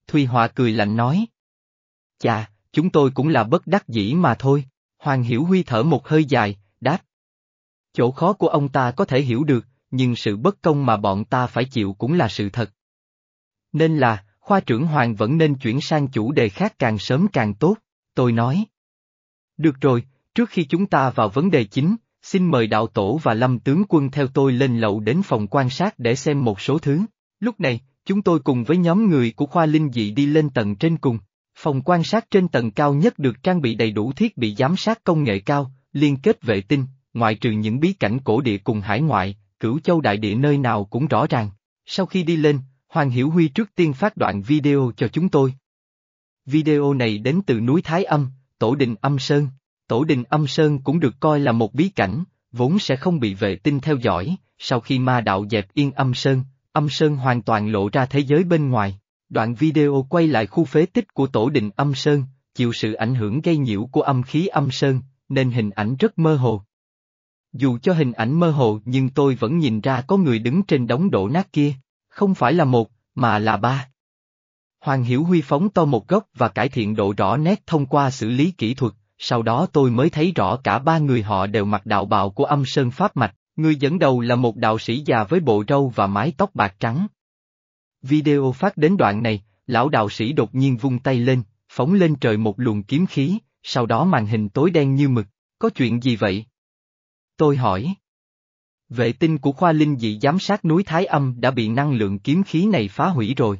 Speaker 1: Thùy Họa cười lạnh nói. Chà, chúng tôi cũng là bất đắc dĩ mà thôi, Hoàng Hiểu Huy thở một hơi dài, đáp. Chỗ khó của ông ta có thể hiểu được, nhưng sự bất công mà bọn ta phải chịu cũng là sự thật. Nên là, khoa trưởng Hoàng vẫn nên chuyển sang chủ đề khác càng sớm càng tốt, tôi nói. Được rồi, trước khi chúng ta vào vấn đề chính, xin mời đạo tổ và lâm tướng quân theo tôi lên lậu đến phòng quan sát để xem một số thứ. Lúc này, chúng tôi cùng với nhóm người của khoa linh dị đi lên tầng trên cùng. Phòng quan sát trên tầng cao nhất được trang bị đầy đủ thiết bị giám sát công nghệ cao, liên kết vệ tinh, ngoại trừ những bí cảnh cổ địa cùng hải ngoại, cửu châu đại địa nơi nào cũng rõ ràng. Sau khi đi lên, Hoàng Hiểu Huy trước tiên phát đoạn video cho chúng tôi. Video này đến từ núi Thái Âm, Tổ đình Âm Sơn. Tổ đình Âm Sơn cũng được coi là một bí cảnh, vốn sẽ không bị vệ tinh theo dõi, sau khi ma đạo dẹp yên Âm Sơn, Âm Sơn hoàn toàn lộ ra thế giới bên ngoài. Đoạn video quay lại khu phế tích của Tổ đình Âm Sơn, chịu sự ảnh hưởng gây nhiễu của âm khí Âm Sơn, nên hình ảnh rất mơ hồ. Dù cho hình ảnh mơ hồ nhưng tôi vẫn nhìn ra có người đứng trên đống đổ nát kia, không phải là một, mà là ba. Hoàng Hiểu Huy phóng to một góc và cải thiện độ rõ nét thông qua xử lý kỹ thuật, sau đó tôi mới thấy rõ cả ba người họ đều mặc đạo bào của âm sơn pháp mạch, người dẫn đầu là một đạo sĩ già với bộ râu và mái tóc bạc trắng. Video phát đến đoạn này, lão đạo sĩ đột nhiên vung tay lên, phóng lên trời một luồng kiếm khí, sau đó màn hình tối đen như mực, có chuyện gì vậy? Tôi hỏi. Vệ tinh của khoa linh dị giám sát núi Thái Âm đã bị năng lượng kiếm khí này phá hủy rồi.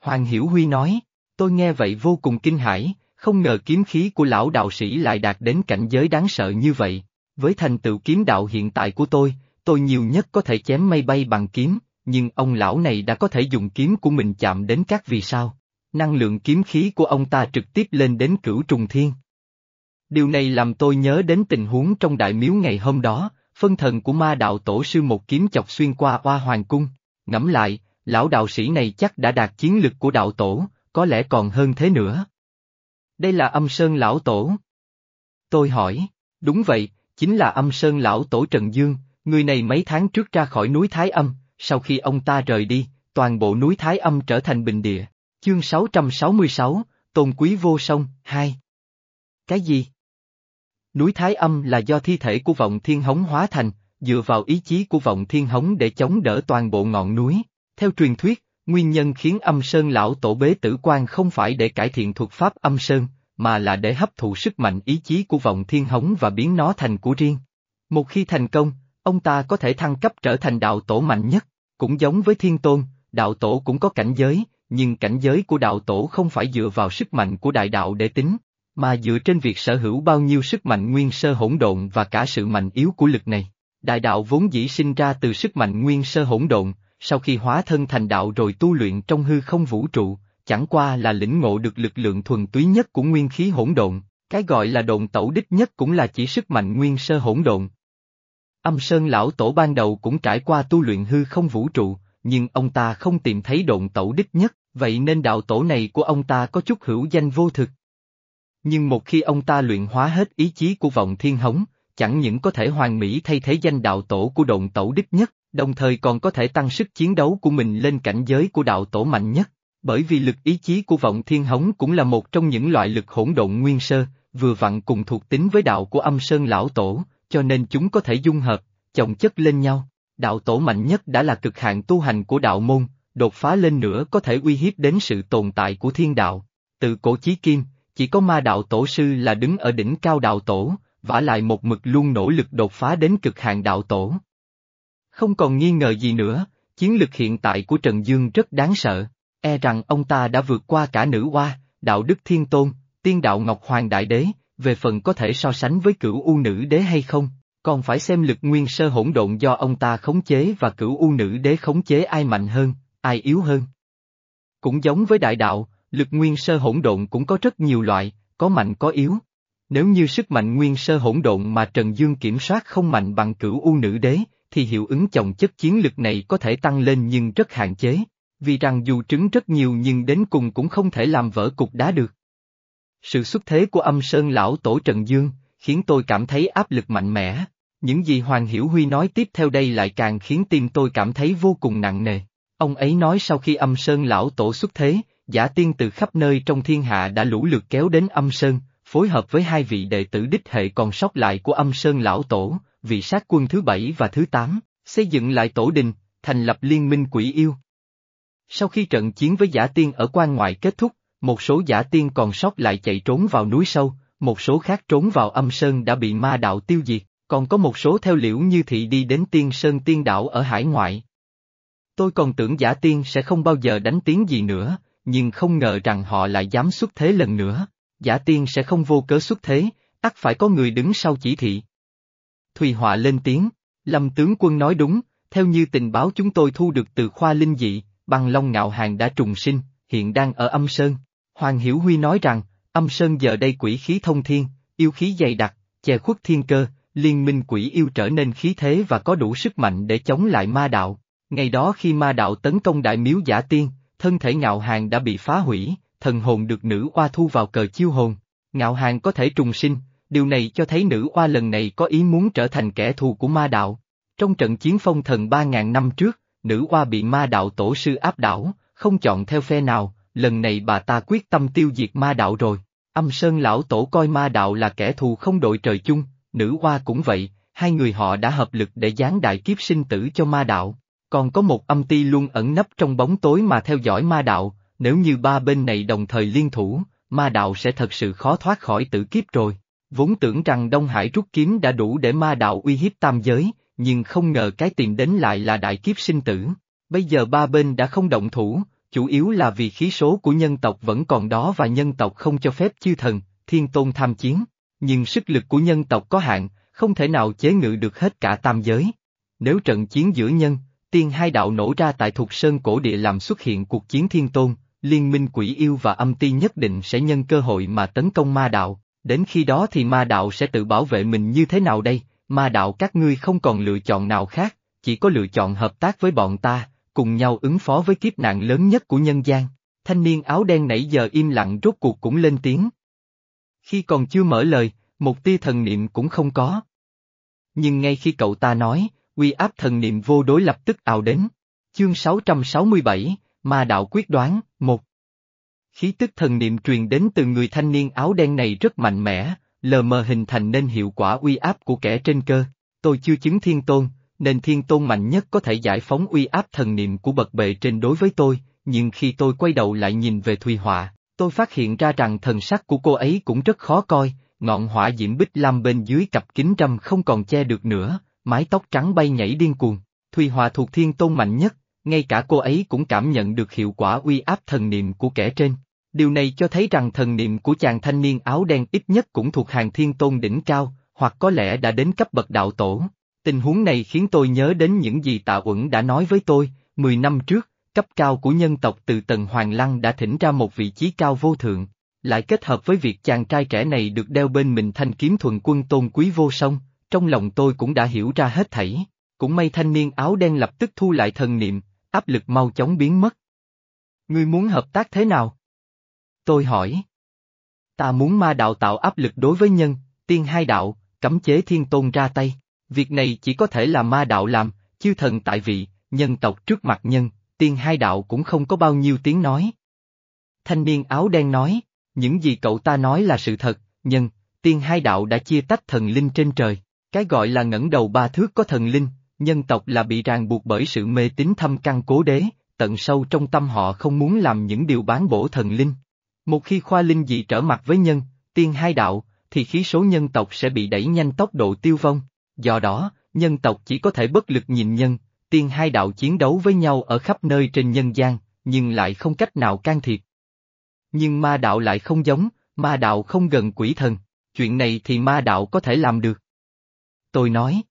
Speaker 1: Hoàng Hiểu Huy nói, tôi nghe vậy vô cùng kinh hãi, không ngờ kiếm khí của lão đạo sĩ lại đạt đến cảnh giới đáng sợ như vậy. Với thành tựu kiếm đạo hiện tại của tôi, tôi nhiều nhất có thể chém mây bay bằng kiếm, nhưng ông lão này đã có thể dùng kiếm của mình chạm đến các vì sao. Năng lượng kiếm khí của ông ta trực tiếp lên đến cửu trùng thiên. Điều này làm tôi nhớ đến tình huống trong đại miếu ngày hôm đó, phân thần của ma đạo tổ sư một kiếm chọc xuyên qua hoa hoàng cung. Ngẫm lại, lão đạo sĩ này chắc đã đạt chiến lực của đạo tổ, có lẽ còn hơn thế nữa. Đây là âm sơn lão tổ. Tôi hỏi, đúng vậy, chính là âm sơn lão tổ Trần Dương, người này mấy tháng trước ra khỏi núi Thái Âm, sau khi ông ta rời đi, toàn bộ núi Thái Âm trở thành bình địa. Chương 666, Tôn Quý Vô sông, 2 Cái gì? Núi Thái Âm là do thi thể của vọng thiên hống hóa thành, dựa vào ý chí của vọng thiên hống để chống đỡ toàn bộ ngọn núi. Theo truyền thuyết, nguyên nhân khiến âm sơn lão tổ bế tử quan không phải để cải thiện thuật pháp âm sơn, mà là để hấp thụ sức mạnh ý chí của vọng thiên hống và biến nó thành của riêng. Một khi thành công, ông ta có thể thăng cấp trở thành đạo tổ mạnh nhất, cũng giống với thiên tôn, đạo tổ cũng có cảnh giới, nhưng cảnh giới của đạo tổ không phải dựa vào sức mạnh của đại đạo để tính, mà dựa trên việc sở hữu bao nhiêu sức mạnh nguyên sơ hỗn độn và cả sự mạnh yếu của lực này. Đại đạo vốn dĩ sinh ra từ sức mạnh nguyên sơ hỗn độn, sau khi hóa thân thành đạo rồi tu luyện trong hư không vũ trụ, chẳng qua là lĩnh ngộ được lực lượng thuần túy nhất của nguyên khí hỗn độn, cái gọi là độn tẩu đích nhất cũng là chỉ sức mạnh nguyên sơ hỗn độn. Âm Sơn Lão Tổ ban đầu cũng trải qua tu luyện hư không vũ trụ, nhưng ông ta không tìm thấy độn tẩu đích nhất, vậy nên đạo tổ này của ông ta có chút hữu danh vô thực. Nhưng một khi ông ta luyện hóa hết ý chí của vọng thiên hống, chẳng những có thể hoàn mỹ thay thế danh đạo tổ của độn tẩu đích nhất, đồng thời còn có thể tăng sức chiến đấu của mình lên cảnh giới của đạo tổ mạnh nhất. Bởi vì lực ý chí của vọng thiên hống cũng là một trong những loại lực hỗn độn nguyên sơ, vừa vặn cùng thuộc tính với đạo của âm sơn lão tổ, cho nên chúng có thể dung hợp, chồng chất lên nhau. Đạo tổ mạnh nhất đã là cực hạn tu hành của đạo môn, đột phá lên nữa có thể uy hiếp đến sự tồn tại của thiên đạo. Từ cổ chí kim, chỉ có ma đạo tổ sư là đứng ở đỉnh cao đạo tổ, vả lại một mực luôn nỗ lực đột phá đến cực hạn đạo tổ. Không còn nghi ngờ gì nữa, chiến lực hiện tại của Trần Dương rất đáng sợ, e rằng ông ta đã vượt qua cả nữ hoa, đạo đức thiên tôn, tiên đạo Ngọc Hoàng Đại Đế, về phần có thể so sánh với cửu u nữ đế hay không, còn phải xem lực nguyên sơ hỗn độn do ông ta khống chế và cửu u nữ đế khống chế ai mạnh hơn, ai yếu hơn. Cũng giống với đại đạo, lực nguyên sơ hỗn độn cũng có rất nhiều loại, có mạnh có yếu. Nếu như sức mạnh nguyên sơ hỗn độn mà Trần Dương kiểm soát không mạnh bằng cửu u nữ đế, thì hiệu ứng chồng chất chiến lực này có thể tăng lên nhưng rất hạn chế, vì rằng dù trứng rất nhiều nhưng đến cùng cũng không thể làm vỡ cục đá được. Sự xuất thế của âm sơn lão tổ Trần Dương, khiến tôi cảm thấy áp lực mạnh mẽ. Những gì Hoàng Hiểu Huy nói tiếp theo đây lại càng khiến tim tôi cảm thấy vô cùng nặng nề. Ông ấy nói sau khi âm sơn lão tổ xuất thế, giả tiên từ khắp nơi trong thiên hạ đã lũ lượt kéo đến âm sơn, phối hợp với hai vị đệ tử đích hệ còn sót lại của âm sơn lão tổ, vị sát quân thứ bảy và thứ tám, xây dựng lại tổ đình, thành lập liên minh quỷ yêu. Sau khi trận chiến với giả tiên ở quan ngoại kết thúc, một số giả tiên còn sót lại chạy trốn vào núi sâu, một số khác trốn vào âm sơn đã bị ma đạo tiêu diệt, còn có một số theo liễu như thị đi đến tiên sơn tiên đảo ở hải ngoại. Tôi còn tưởng giả tiên sẽ không bao giờ đánh tiếng gì nữa, nhưng không ngờ rằng họ lại dám xuất thế lần nữa. Giả tiên sẽ không vô cớ xuất thế, ắt phải có người đứng sau chỉ thị. Thùy Họa lên tiếng, Lâm tướng quân nói đúng, theo như tình báo chúng tôi thu được từ khoa linh dị, băng long ngạo hàng đã trùng sinh, hiện đang ở âm sơn. Hoàng Hiểu Huy nói rằng, âm sơn giờ đây quỷ khí thông thiên, yêu khí dày đặc, che khuất thiên cơ, liên minh quỷ yêu trở nên khí thế và có đủ sức mạnh để chống lại ma đạo. Ngày đó khi ma đạo tấn công đại miếu giả tiên, thân thể ngạo hàng đã bị phá hủy, thần hồn được nữ oa thu vào cờ chiêu hồn. Ngạo hàng có thể trùng sinh, điều này cho thấy nữ oa lần này có ý muốn trở thành kẻ thù của ma đạo. Trong trận chiến phong thần 3.000 năm trước, nữ oa bị ma đạo tổ sư áp đảo, không chọn theo phe nào, lần này bà ta quyết tâm tiêu diệt ma đạo rồi. Âm Sơn lão tổ coi ma đạo là kẻ thù không đội trời chung, nữ oa cũng vậy, hai người họ đã hợp lực để giáng đại kiếp sinh tử cho ma đạo. Còn có một âm ti luôn ẩn nấp trong bóng tối mà theo dõi ma đạo, nếu như ba bên này đồng thời liên thủ, ma đạo sẽ thật sự khó thoát khỏi tử kiếp rồi. Vốn tưởng rằng Đông Hải rút kiếm đã đủ để ma đạo uy hiếp tam giới, nhưng không ngờ cái tìm đến lại là đại kiếp sinh tử. Bây giờ ba bên đã không động thủ, chủ yếu là vì khí số của nhân tộc vẫn còn đó và nhân tộc không cho phép chư thần, thiên tôn tham chiến. Nhưng sức lực của nhân tộc có hạn, không thể nào chế ngự được hết cả tam giới. Nếu trận chiến giữa nhân, tiên hai đạo nổ ra tại thuộc sơn cổ địa làm xuất hiện cuộc chiến thiên tôn, liên minh quỷ yêu và âm ti nhất định sẽ nhân cơ hội mà tấn công ma đạo, đến khi đó thì ma đạo sẽ tự bảo vệ mình như thế nào đây, ma đạo các ngươi không còn lựa chọn nào khác, chỉ có lựa chọn hợp tác với bọn ta, cùng nhau ứng phó với kiếp nạn lớn nhất của nhân gian. Thanh niên áo đen nãy giờ im lặng rốt cuộc cũng lên tiếng. Khi còn chưa mở lời, một tia thần niệm cũng không có. Nhưng ngay khi cậu ta nói, uy áp thần niệm vô đối lập tức ào đến. Chương 667, Ma Đạo Quyết Đoán, một Khí tức thần niệm truyền đến từ người thanh niên áo đen này rất mạnh mẽ, lờ mờ hình thành nên hiệu quả uy áp của kẻ trên cơ. Tôi chưa chứng thiên tôn, nên thiên tôn mạnh nhất có thể giải phóng uy áp thần niệm của bậc bệ trên đối với tôi, nhưng khi tôi quay đầu lại nhìn về Thùy Họa, tôi phát hiện ra rằng thần sắc của cô ấy cũng rất khó coi, ngọn hỏa diễm bích lam bên dưới cặp kính râm không còn che được nữa, mái tóc trắng bay nhảy điên cuồng. Thùy Họa thuộc thiên tôn mạnh nhất, ngay cả cô ấy cũng cảm nhận được hiệu quả uy áp thần niệm của kẻ trên. Điều này cho thấy rằng thần niệm của chàng thanh niên áo đen ít nhất cũng thuộc hàng thiên tôn đỉnh cao, hoặc có lẽ đã đến cấp bậc đạo tổ. Tình huống này khiến tôi nhớ đến những gì Tạ Uẩn đã nói với tôi, 10 năm trước, cấp cao của nhân tộc từ tầng Hoàng Lăng đã thỉnh ra một vị trí cao vô thượng, lại kết hợp với việc chàng trai trẻ này được đeo bên mình thanh kiếm thuần quân tôn quý vô song, trong lòng tôi cũng đã hiểu ra hết thảy. Cũng may thanh niên áo đen lập tức thu lại thần niệm, áp lực mau chóng biến mất. Ngươi muốn hợp tác thế nào? Tôi hỏi. Ta muốn ma đạo tạo áp lực đối với nhân, tiên hai đạo, cấm chế thiên tôn ra tay. Việc này chỉ có thể là ma đạo làm, chư thần tại vị, nhân tộc trước mặt nhân, tiên hai đạo cũng không có bao nhiêu tiếng nói. Thanh niên áo đen nói, những gì cậu ta nói là sự thật, nhân, tiên hai đạo đã chia tách thần linh trên trời. Cái gọi là ngẩng đầu ba thước có thần linh, nhân tộc là bị ràng buộc bởi sự mê tín thâm căn cố đế, tận sâu trong tâm họ không muốn làm những điều bán bổ thần linh. Một khi khoa linh dị trở mặt với nhân, tiên hai đạo, thì khí số nhân tộc sẽ bị đẩy nhanh tốc độ tiêu vong. Do đó, nhân tộc chỉ có thể bất lực nhìn nhân, tiên hai đạo chiến đấu với nhau ở khắp nơi trên nhân gian, nhưng lại không cách nào can thiệp. Nhưng ma đạo lại không giống, ma đạo không gần quỷ thần, chuyện này thì ma đạo có thể làm được. Tôi nói.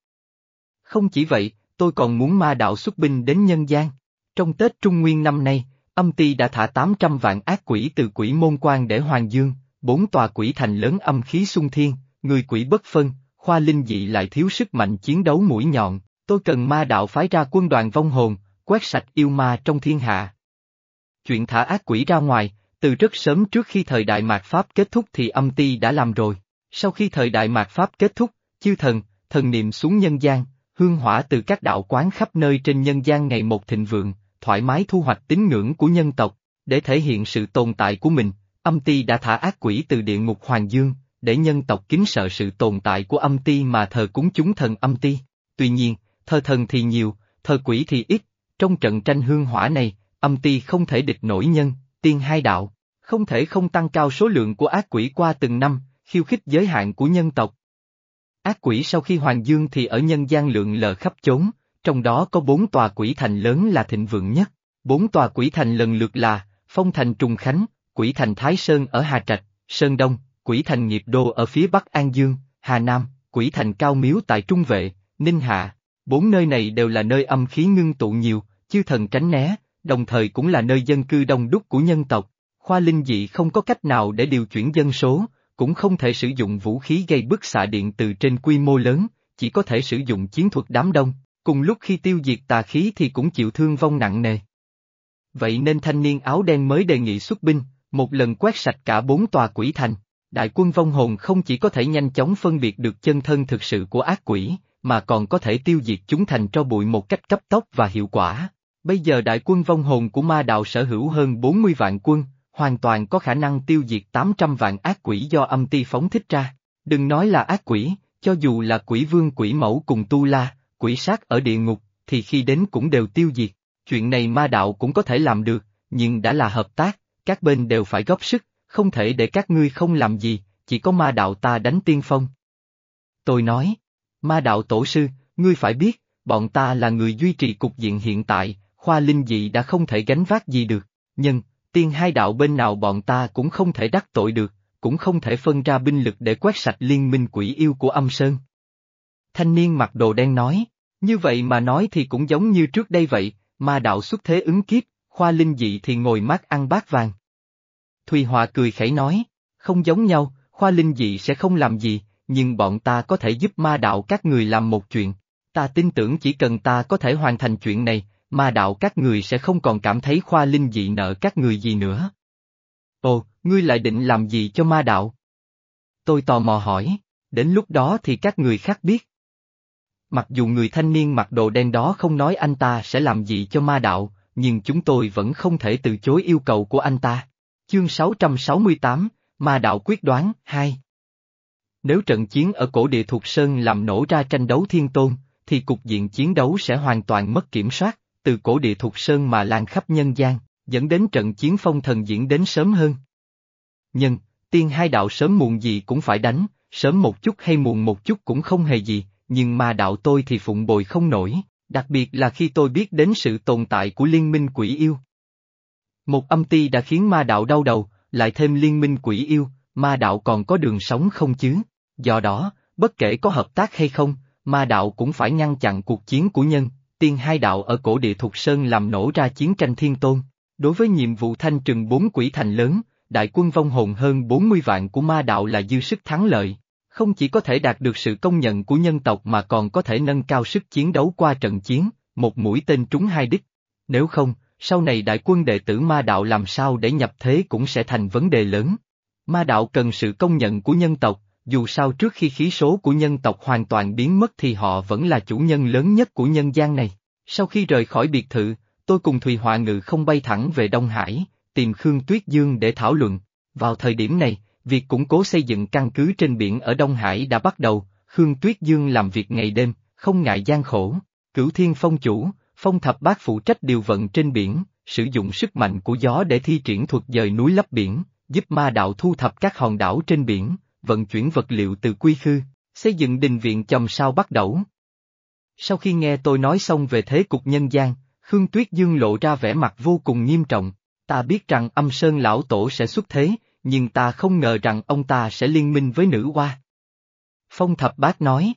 Speaker 1: Không chỉ vậy, tôi còn muốn ma đạo xuất binh đến nhân gian. Trong Tết Trung Nguyên năm nay, âm ty đã thả 800 vạn ác quỷ từ quỷ môn quan để hoàng dương, bốn tòa quỷ thành lớn âm khí sung thiên, người quỷ bất phân, khoa linh dị lại thiếu sức mạnh chiến đấu mũi nhọn, tôi cần ma đạo phái ra quân đoàn vong hồn, quét sạch yêu ma trong thiên hạ. Chuyện thả ác quỷ ra ngoài, từ rất sớm trước khi thời đại mạt Pháp kết thúc thì âm ty đã làm rồi. Sau khi thời đại mạt Pháp kết thúc, chư thần, thần niệm xuống nhân gian, hương hỏa từ các đạo quán khắp nơi trên nhân gian ngày một thịnh vượng, thoải mái thu hoạch tín ngưỡng của nhân tộc, để thể hiện sự tồn tại của mình, âm ti đã thả ác quỷ từ địa ngục Hoàng Dương, để nhân tộc kính sợ sự tồn tại của âm ti mà thờ cúng chúng thần âm ti. Tuy nhiên, thờ thần thì nhiều, thờ quỷ thì ít, trong trận tranh hương hỏa này, âm ti không thể địch nổi nhân, tiên hai đạo, không thể không tăng cao số lượng của ác quỷ qua từng năm, khiêu khích giới hạn của nhân tộc. Ác quỷ sau khi Hoàng Dương thì ở nhân gian lượng lờ khắp chốn, trong đó có bốn tòa quỷ thành lớn là thịnh vượng nhất. Bốn tòa quỷ thành lần lượt là, Phong Thành Trùng Khánh, quỷ thành Thái Sơn ở Hà Trạch, Sơn Đông, quỷ thành Nghiệp Đô ở phía Bắc An Dương, Hà Nam, quỷ thành Cao Miếu tại Trung Vệ, Ninh Hạ. Bốn nơi này đều là nơi âm khí ngưng tụ nhiều, chư thần tránh né, đồng thời cũng là nơi dân cư đông đúc của nhân tộc. Khoa linh dị không có cách nào để điều chuyển dân số, cũng không thể sử dụng vũ khí gây bức xạ điện từ trên quy mô lớn, chỉ có thể sử dụng chiến thuật đám đông, cùng lúc khi tiêu diệt tà khí thì cũng chịu thương vong nặng nề. Vậy nên thanh niên áo đen mới đề nghị xuất binh, một lần quét sạch cả bốn tòa quỷ thành. Đại quân vong hồn không chỉ có thể nhanh chóng phân biệt được chân thân thực sự của ác quỷ, mà còn có thể tiêu diệt chúng thành cho bụi một cách cấp tốc và hiệu quả. Bây giờ đại quân vong hồn của ma đạo sở hữu hơn 40 vạn quân, hoàn toàn có khả năng tiêu diệt 800 vạn ác quỷ do âm ti phóng thích ra. Đừng nói là ác quỷ, cho dù là quỷ vương quỷ mẫu cùng tu la, quỷ sát ở địa ngục, thì khi đến cũng đều tiêu diệt. Chuyện này ma đạo cũng có thể làm được, nhưng đã là hợp tác, các bên đều phải góp sức, không thể để các ngươi không làm gì, chỉ có ma đạo ta đánh tiên phong. Tôi nói, ma đạo tổ sư, ngươi phải biết, bọn ta là người duy trì cục diện hiện tại, khoa linh dị đã không thể gánh vác gì được, nhưng, tiên hai đạo bên nào bọn ta cũng không thể đắc tội được, cũng không thể phân ra binh lực để quét sạch liên minh quỷ yêu của âm sơn. Thanh niên mặc đồ đen nói, như vậy mà nói thì cũng giống như trước đây vậy, ma đạo xuất thế ứng kiếp, khoa linh dị thì ngồi mát ăn bát vàng. Thùy Họa cười khẩy nói, không giống nhau, khoa linh dị sẽ không làm gì, nhưng bọn ta có thể giúp ma đạo các người làm một chuyện. Ta tin tưởng chỉ cần ta có thể hoàn thành chuyện này, ma đạo các người sẽ không còn cảm thấy khoa linh dị nợ các người gì nữa. Ồ, ngươi lại định làm gì cho ma đạo? Tôi tò mò hỏi, đến lúc đó thì các người khác biết. Mặc dù người thanh niên mặc đồ đen đó không nói anh ta sẽ làm gì cho ma đạo, nhưng chúng tôi vẫn không thể từ chối yêu cầu của anh ta. Chương 668, Ma Đạo Quyết Đoán, 2 Nếu trận chiến ở cổ địa thuộc Sơn làm nổ ra tranh đấu thiên tôn, thì cục diện chiến đấu sẽ hoàn toàn mất kiểm soát, từ cổ địa thuộc Sơn mà lan khắp nhân gian, dẫn đến trận chiến phong thần diễn đến sớm hơn. Nhưng, tiên hai đạo sớm muộn gì cũng phải đánh, sớm một chút hay muộn một chút cũng không hề gì, nhưng ma đạo tôi thì phụng bồi không nổi, đặc biệt là khi tôi biết đến sự tồn tại của liên minh quỷ yêu. Một âm ti đã khiến ma đạo đau đầu, lại thêm liên minh quỷ yêu, ma đạo còn có đường sống không chứ? Do đó, bất kể có hợp tác hay không, ma đạo cũng phải ngăn chặn cuộc chiến của nhân, tiên hai đạo ở cổ địa thuộc Sơn làm nổ ra chiến tranh thiên tôn. Đối với nhiệm vụ thanh trừng bốn quỷ thành lớn, đại quân vong hồn hơn 40 vạn của ma đạo là dư sức thắng lợi. Không chỉ có thể đạt được sự công nhận của nhân tộc mà còn có thể nâng cao sức chiến đấu qua trận chiến, một mũi tên trúng hai đích. Nếu không, sau này đại quân đệ tử ma đạo làm sao để nhập thế cũng sẽ thành vấn đề lớn. Ma đạo cần sự công nhận của nhân tộc, dù sao trước khi khí số của nhân tộc hoàn toàn biến mất thì họ vẫn là chủ nhân lớn nhất của nhân gian này. Sau khi rời khỏi biệt thự, tôi cùng Thùy Họa Ngự không bay thẳng về Đông Hải, tìm Khương Tuyết Dương để thảo luận. Vào thời điểm này, việc củng cố xây dựng căn cứ trên biển ở Đông Hải đã bắt đầu, Khương Tuyết Dương làm việc ngày đêm, không ngại gian khổ. Cửu Thiên Phong Chủ, Phong Thập Bác phụ trách điều vận trên biển, sử dụng sức mạnh của gió để thi triển thuật dời núi lấp biển, giúp ma đạo thu thập các hòn đảo trên biển, vận chuyển vật liệu từ quy khư, xây dựng đình viện chòm sao bắt đầu. Sau khi nghe tôi nói xong về thế cục nhân gian, Khương Tuyết Dương lộ ra vẻ mặt vô cùng nghiêm trọng, ta biết rằng âm sơn lão tổ sẽ xuất thế, nhưng ta không ngờ rằng ông ta sẽ liên minh với nữ hoa. Phong thập bát nói.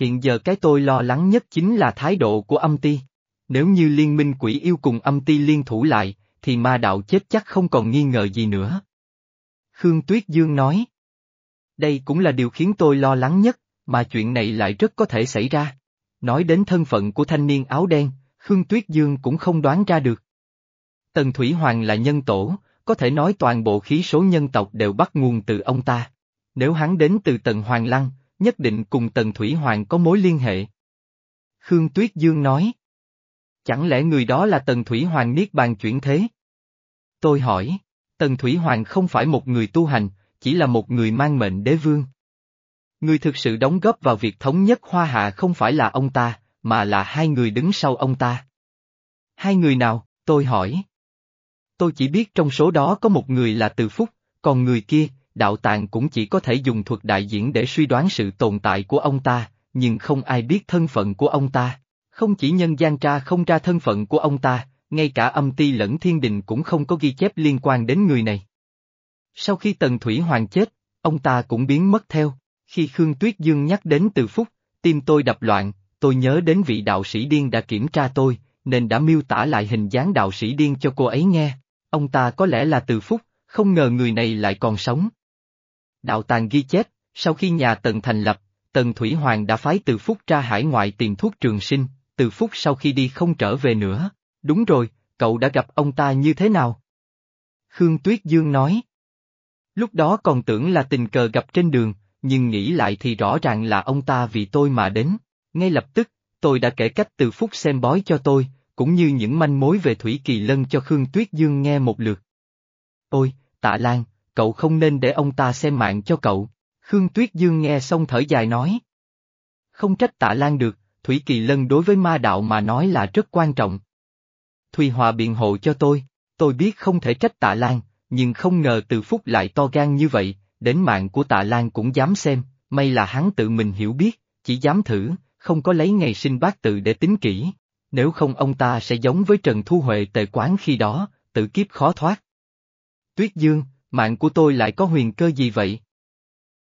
Speaker 1: Hiện giờ cái tôi lo lắng nhất chính là thái độ của âm ti. Nếu như liên minh quỷ yêu cùng âm ti liên thủ lại, thì ma đạo chết chắc không còn nghi ngờ gì nữa. Khương Tuyết Dương nói. Đây cũng là điều khiến tôi lo lắng nhất, mà chuyện này lại rất có thể xảy ra. Nói đến thân phận của thanh niên áo đen, Khương Tuyết Dương cũng không đoán ra được. Tần Thủy Hoàng là nhân tổ, có thể nói toàn bộ khí số nhân tộc đều bắt nguồn từ ông ta. Nếu hắn đến từ Tần Hoàng Lăng, nhất định cùng Tần Thủy Hoàng có mối liên hệ. Khương Tuyết Dương nói. Chẳng lẽ người đó là Tần Thủy Hoàng Niết Bàn chuyển thế? Tôi hỏi, Tần Thủy Hoàng không phải một người tu hành, chỉ là một người mang mệnh đế vương. Người thực sự đóng góp vào việc thống nhất Hoa Hạ không phải là ông ta, mà là hai người đứng sau ông ta. Hai người nào, tôi hỏi. Tôi chỉ biết trong số đó có một người là Từ Phúc, còn người kia, đạo tàng cũng chỉ có thể dùng thuật đại diễn để suy đoán sự tồn tại của ông ta, nhưng không ai biết thân phận của ông ta. Không chỉ nhân gian tra không ra thân phận của ông ta, ngay cả âm ti lẫn thiên đình cũng không có ghi chép liên quan đến người này. Sau khi Tần Thủy Hoàng chết, ông ta cũng biến mất theo, khi Khương Tuyết Dương nhắc đến từ phúc, tim tôi đập loạn, tôi nhớ đến vị đạo sĩ điên đã kiểm tra tôi, nên đã miêu tả lại hình dáng đạo sĩ điên cho cô ấy nghe. Ông ta có lẽ là từ phúc, không ngờ người này lại còn sống. Đạo tàng ghi chép, sau khi nhà Tần thành lập, Tần Thủy Hoàng đã phái từ phúc ra hải ngoại tìm thuốc trường sinh, từ phúc sau khi đi không trở về nữa. Đúng rồi, cậu đã gặp ông ta như thế nào? Khương Tuyết Dương nói. Lúc đó còn tưởng là tình cờ gặp trên đường, nhưng nghĩ lại thì rõ ràng là ông ta vì tôi mà đến. Ngay lập tức, tôi đã kể cách từ phúc xem bói cho tôi, cũng như những manh mối về Thủy Kỳ Lân cho Khương Tuyết Dương nghe một lượt. Ôi, tạ Lan, cậu không nên để ông ta xem mạng cho cậu. Khương Tuyết Dương nghe xong thở dài nói. Không trách tạ Lan được, Thủy Kỳ Lân đối với ma đạo mà nói là rất quan trọng. Thùy Hòa biện hộ cho tôi, tôi biết không thể trách tạ Lan, nhưng không ngờ từ phúc lại to gan như vậy, đến mạng của tạ Lan cũng dám xem, may là hắn tự mình hiểu biết, chỉ dám thử, không có lấy ngày sinh bát tự để tính kỹ, nếu không ông ta sẽ giống với Trần Thu Huệ tệ quán khi đó, tự kiếp khó thoát. Tuyết Dương, mạng của tôi lại có huyền cơ gì vậy?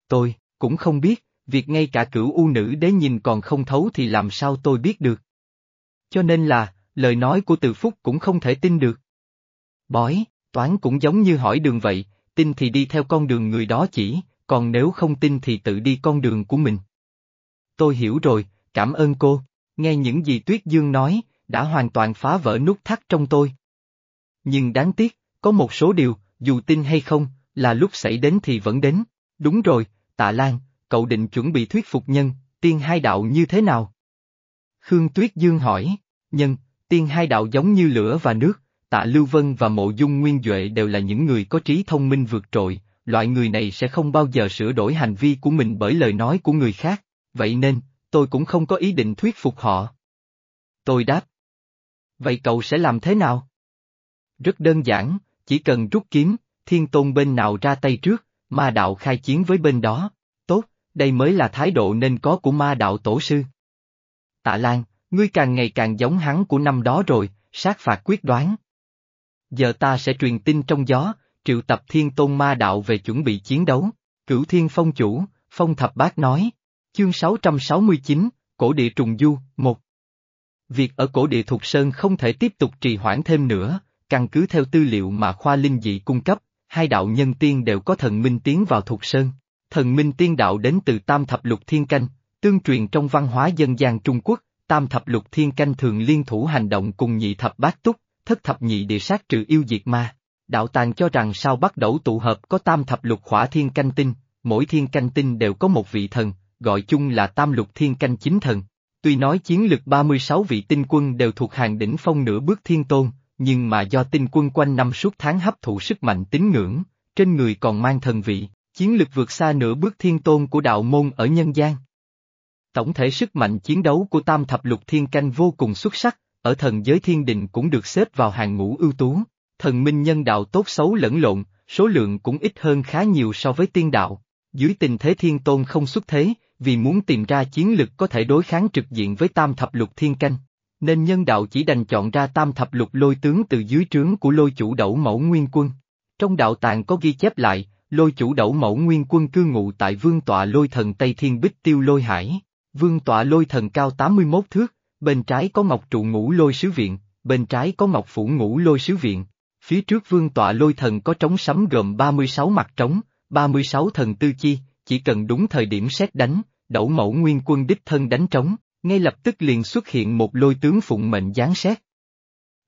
Speaker 1: Tôi, cũng không biết, việc ngay cả cửu u nữ đế nhìn còn không thấu thì làm sao tôi biết được. Cho nên là, lời nói của từ phúc cũng không thể tin được. Bói, toán cũng giống như hỏi đường vậy, tin thì đi theo con đường người đó chỉ, còn nếu không tin thì tự đi con đường của mình. Tôi hiểu rồi, cảm ơn cô, nghe những gì Tuyết Dương nói, đã hoàn toàn phá vỡ nút thắt trong tôi. Nhưng đáng tiếc, có một số điều, dù tin hay không, là lúc xảy đến thì vẫn đến. Đúng rồi, tạ Lan, cậu định chuẩn bị thuyết phục nhân, tiên hai đạo như thế nào? Khương Tuyết Dương hỏi, nhân, tiên hai đạo giống như lửa và nước, tạ Lưu Vân và Mộ Dung Nguyên Duệ đều là những người có trí thông minh vượt trội, loại người này sẽ không bao giờ sửa đổi hành vi của mình bởi lời nói của người khác, vậy nên, tôi cũng không có ý định thuyết phục họ. Tôi đáp. Vậy cậu sẽ làm thế nào? Rất đơn giản, chỉ cần rút kiếm, thiên tôn bên nào ra tay trước, ma đạo khai chiến với bên đó. Tốt, đây mới là thái độ nên có của ma đạo tổ sư. Tạ Lan, ngươi càng ngày càng giống hắn của năm đó rồi, sát phạt quyết đoán. Giờ ta sẽ truyền tin trong gió, triệu tập thiên tôn ma đạo về chuẩn bị chiến đấu. Cửu thiên phong chủ, phong thập bác nói. Chương 669, Cổ địa trùng du, 1 Việc ở cổ địa thuộc Sơn không thể tiếp tục trì hoãn thêm nữa, căn cứ theo tư liệu mà khoa linh dị cung cấp, hai đạo nhân tiên đều có thần minh tiến vào thuộc Sơn. Thần minh tiên đạo đến từ Tam Thập Lục Thiên Canh, tương truyền trong văn hóa dân gian Trung Quốc, Tam Thập Lục Thiên Canh thường liên thủ hành động cùng nhị thập bát túc, thất thập nhị địa sát trừ yêu diệt ma. Đạo tàng cho rằng sao bắt đầu tụ hợp có Tam Thập Lục Khỏa Thiên Canh Tinh, mỗi thiên canh tinh đều có một vị thần, gọi chung là Tam Lục Thiên Canh Chính Thần. Tuy nói chiến lực 36 vị tinh quân đều thuộc hàng đỉnh phong nửa bước thiên tôn, nhưng mà do tinh quân quanh năm suốt tháng hấp thụ sức mạnh tín ngưỡng, trên người còn mang thần vị, chiến lực vượt xa nửa bước thiên tôn của đạo môn ở nhân gian. Tổng thể sức mạnh chiến đấu của tam thập lục thiên canh vô cùng xuất sắc, ở thần giới thiên đình cũng được xếp vào hàng ngũ ưu tú, thần minh nhân đạo tốt xấu lẫn lộn, số lượng cũng ít hơn khá nhiều so với tiên đạo. Dưới tình thế thiên tôn không xuất thế, vì muốn tìm ra chiến lực có thể đối kháng trực diện với tam thập lục thiên canh, nên nhân đạo chỉ đành chọn ra tam thập lục lôi tướng từ dưới trướng của lôi chủ đẩu mẫu nguyên quân. Trong đạo tàng có ghi chép lại, lôi chủ đẩu mẫu nguyên quân cư ngụ tại vương tọa lôi thần Tây Thiên Bích Tiêu Lôi Hải. Vương tọa lôi thần cao 81 thước, bên trái có ngọc trụ ngũ lôi sứ viện, bên trái có ngọc phủ ngũ lôi sứ viện. Phía trước vương tọa lôi thần có trống sấm gồm 36 mặt trống, 36 thần tư chi, chỉ cần đúng thời điểm xét đánh, đẩu mẫu nguyên quân đích thân đánh trống, ngay lập tức liền xuất hiện một lôi tướng phụng mệnh giáng xét.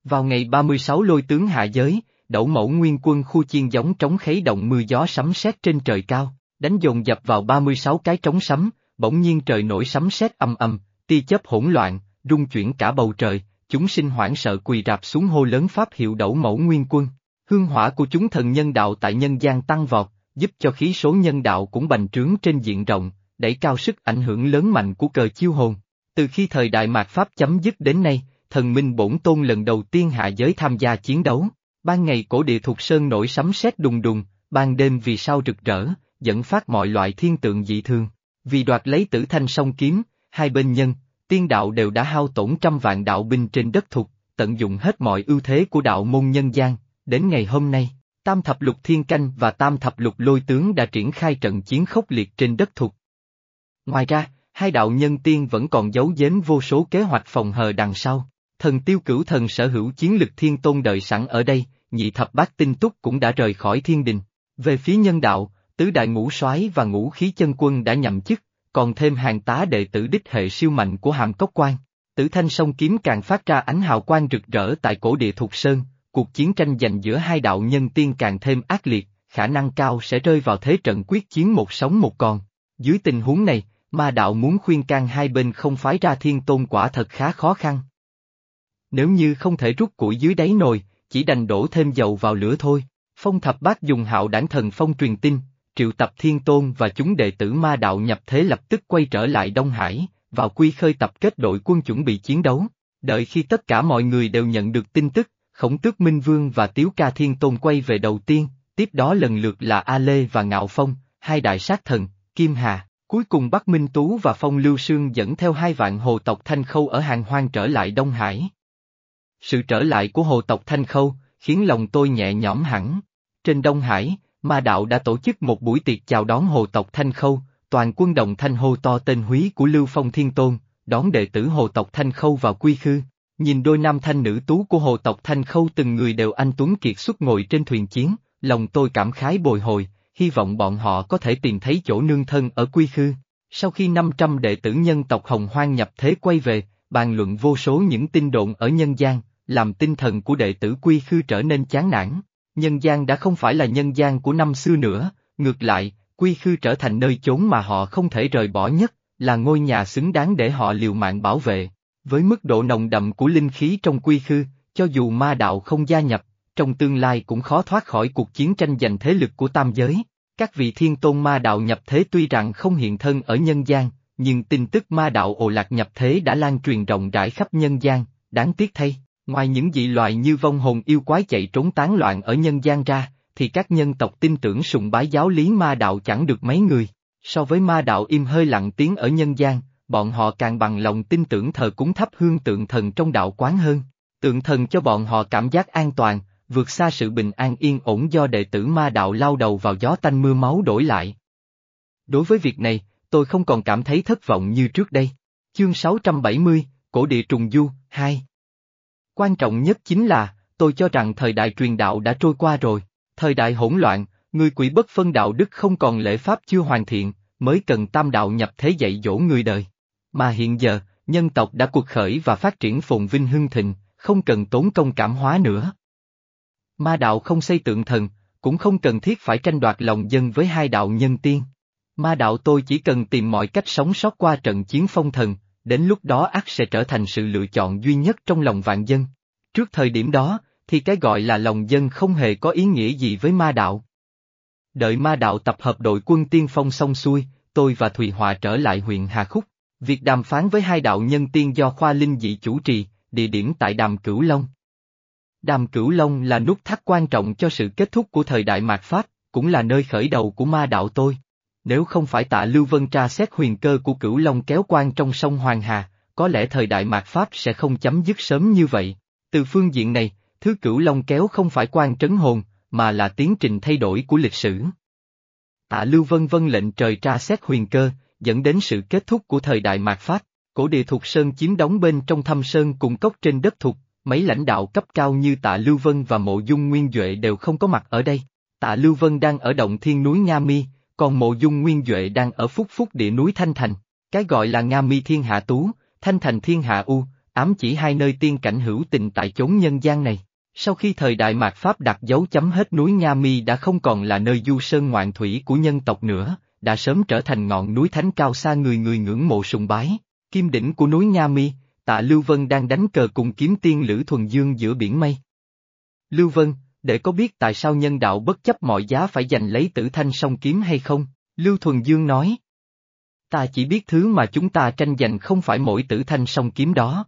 Speaker 1: Vào ngày 36 lôi tướng hạ giới, đẩu mẫu nguyên quân khu chiên giống trống khấy động mưa gió sấm sét trên trời cao, đánh dồn dập vào 36 cái trống sấm, bỗng nhiên trời nổi sấm sét âm âm, tia chớp hỗn loạn, rung chuyển cả bầu trời, chúng sinh hoảng sợ quỳ rạp xuống hô lớn pháp hiệu đẩu mẫu nguyên quân. Hương hỏa của chúng thần nhân đạo tại nhân gian tăng vọt, giúp cho khí số nhân đạo cũng bành trướng trên diện rộng, đẩy cao sức ảnh hưởng lớn mạnh của cờ chiêu hồn. Từ khi thời đại mạt Pháp chấm dứt đến nay, thần minh bổn tôn lần đầu tiên hạ giới tham gia chiến đấu. Ban ngày cổ địa thuộc sơn nổi sấm sét đùng đùng, ban đêm vì sao rực rỡ, dẫn phát mọi loại thiên tượng dị thường. Vì đoạt lấy tử thanh song kiếm, hai bên nhân, tiên đạo đều đã hao tổn trăm vạn đạo binh trên đất thục, tận dụng hết mọi ưu thế của đạo môn nhân gian. Đến ngày hôm nay, Tam thập lục thiên canh và tam thập lục lôi tướng đã triển khai trận chiến khốc liệt trên đất thục. Ngoài ra, hai đạo nhân tiên vẫn còn giấu giếm vô số kế hoạch phòng hờ đằng sau. Thần tiêu cửu thần sở hữu chiến lực thiên tôn đợi sẵn ở đây, nhị thập bát tinh túc cũng đã rời khỏi thiên đình. Về phía nhân đạo, tứ đại ngũ soái và ngũ khí chân quân đã nhậm chức, còn thêm hàng tá đệ tử đích hệ siêu mạnh của hàm cốc quan. Tử thanh sông kiếm càng phát ra ánh hào quang rực rỡ tại cổ địa thuộc sơn, cuộc chiến tranh giành giữa hai đạo nhân tiên càng thêm ác liệt, khả năng cao sẽ rơi vào thế trận quyết chiến một sống một còn. Dưới tình huống này, ma đạo muốn khuyên can hai bên không phái ra thiên tôn quả thật khá khó khăn. Nếu như không thể rút củi dưới đáy nồi, chỉ đành đổ thêm dầu vào lửa thôi. Phong thập bát dùng hạo đảng thần phong truyền tin, triệu tập thiên tôn và chúng đệ tử ma đạo nhập thế lập tức quay trở lại Đông Hải, vào quy khơi tập kết đội quân chuẩn bị chiến đấu. Đợi khi tất cả mọi người đều nhận được tin tức, khổng tước Minh Vương và Tiếu Ca Thiên Tôn quay về đầu tiên, tiếp đó lần lượt là A Lê và Ngạo Phong, hai đại sát thần, Kim Hà, cuối cùng Bắc Minh Tú và Phong Lưu Sương dẫn theo hai vạn hồ tộc Thanh Khâu ở hàng hoang trở lại Đông Hải. Sự trở lại của hồ tộc Thanh Khâu, khiến lòng tôi nhẹ nhõm hẳn. Trên Đông Hải, Ma Đạo đã tổ chức một buổi tiệc chào đón hồ tộc Thanh Khâu, toàn quân đồng thanh hô to tên húy của Lưu Phong Thiên Tôn, đón đệ tử hồ tộc Thanh Khâu vào quy khư. Nhìn đôi nam thanh nữ tú của hồ tộc Thanh Khâu từng người đều anh Tuấn Kiệt xuất ngồi trên thuyền chiến, lòng tôi cảm khái bồi hồi, hy vọng bọn họ có thể tìm thấy chỗ nương thân ở quy khư. Sau khi 500 đệ tử nhân tộc Hồng Hoang nhập thế quay về, bàn luận vô số những tin đồn ở nhân gian, làm tinh thần của đệ tử quy khư trở nên chán nản. Nhân gian đã không phải là nhân gian của năm xưa nữa, ngược lại, quy khư trở thành nơi chốn mà họ không thể rời bỏ nhất, là ngôi nhà xứng đáng để họ liều mạng bảo vệ. Với mức độ nồng đậm của linh khí trong quy khư, cho dù ma đạo không gia nhập, trong tương lai cũng khó thoát khỏi cuộc chiến tranh giành thế lực của tam giới. Các vị thiên tôn ma đạo nhập thế tuy rằng không hiện thân ở nhân gian, nhưng tin tức ma đạo ồ lạc nhập thế đã lan truyền rộng rãi khắp nhân gian, đáng tiếc thay, ngoài những dị loại như vong hồn yêu quái chạy trốn tán loạn ở nhân gian ra, thì các nhân tộc tin tưởng sùng bái giáo lý ma đạo chẳng được mấy người. So với ma đạo im hơi lặng tiếng ở nhân gian, bọn họ càng bằng lòng tin tưởng thờ cúng thắp hương tượng thần trong đạo quán hơn. Tượng thần cho bọn họ cảm giác an toàn, vượt xa sự bình an yên ổn do đệ tử ma đạo lao đầu vào gió tanh mưa máu đổi lại. Đối với việc này, tôi không còn cảm thấy thất vọng như trước đây. Chương 670, Cổ địa trùng du, 2 Quan trọng nhất chính là, tôi cho rằng thời đại truyền đạo đã trôi qua rồi, thời đại hỗn loạn, người quỷ bất phân đạo đức không còn lễ pháp chưa hoàn thiện, mới cần tam đạo nhập thế dạy dỗ người đời. Mà hiện giờ, nhân tộc đã cuộc khởi và phát triển phồn vinh hưng thịnh, không cần tốn công cảm hóa nữa. Ma đạo không xây tượng thần, cũng không cần thiết phải tranh đoạt lòng dân với hai đạo nhân tiên. Ma đạo tôi chỉ cần tìm mọi cách sống sót qua trận chiến phong thần, đến lúc đó ắt sẽ trở thành sự lựa chọn duy nhất trong lòng vạn dân. Trước thời điểm đó, thì cái gọi là lòng dân không hề có ý nghĩa gì với ma đạo. Đợi ma đạo tập hợp đội quân tiên phong xong xuôi, tôi và Thùy Hòa trở lại huyện Hà Khúc. Việc đàm phán với hai đạo nhân tiên do Khoa Linh dị chủ trì, địa điểm tại Đàm Cửu Long. Đàm Cửu Long là nút thắt quan trọng cho sự kết thúc của thời đại mạt Pháp, cũng là nơi khởi đầu của ma đạo tôi. Nếu không phải tạ Lưu Vân tra xét huyền cơ của Cửu Long kéo quan trong sông Hoàng Hà, có lẽ thời đại mạt Pháp sẽ không chấm dứt sớm như vậy. Từ phương diện này, thứ Cửu Long kéo không phải quan trấn hồn, mà là tiến trình thay đổi của lịch sử. Tạ Lưu Vân vân lệnh trời tra xét huyền cơ, dẫn đến sự kết thúc của thời đại mạt Pháp, cổ địa thuộc Sơn chiếm đóng bên trong thâm Sơn cùng cốc trên đất thuộc, mấy lãnh đạo cấp cao như Tạ Lưu Vân và Mộ Dung Nguyên Duệ đều không có mặt ở đây. Tạ Lưu Vân đang ở động thiên núi Nga Mi, còn Mộ Dung Nguyên Duệ đang ở phúc phúc địa núi Thanh Thành. Cái gọi là Nga Mi Thiên Hạ Tú, Thanh Thành Thiên Hạ U, ám chỉ hai nơi tiên cảnh hữu tình tại chốn nhân gian này. Sau khi thời đại mạt Pháp đặt dấu chấm hết núi Nga Mi đã không còn là nơi du sơn ngoạn thủy của nhân tộc nữa, đã sớm trở thành ngọn núi thánh cao xa người người ngưỡng mộ sùng bái. Kim đỉnh của núi Nga Mi, tạ Lưu Vân đang đánh cờ cùng kiếm tiên Lữ Thuần Dương giữa biển mây. Lưu Vân, để có biết tại sao nhân đạo bất chấp mọi giá phải giành lấy tử thanh song kiếm hay không, Lưu Thuần Dương nói. Ta chỉ biết thứ mà chúng ta tranh giành không phải mỗi tử thanh song kiếm đó.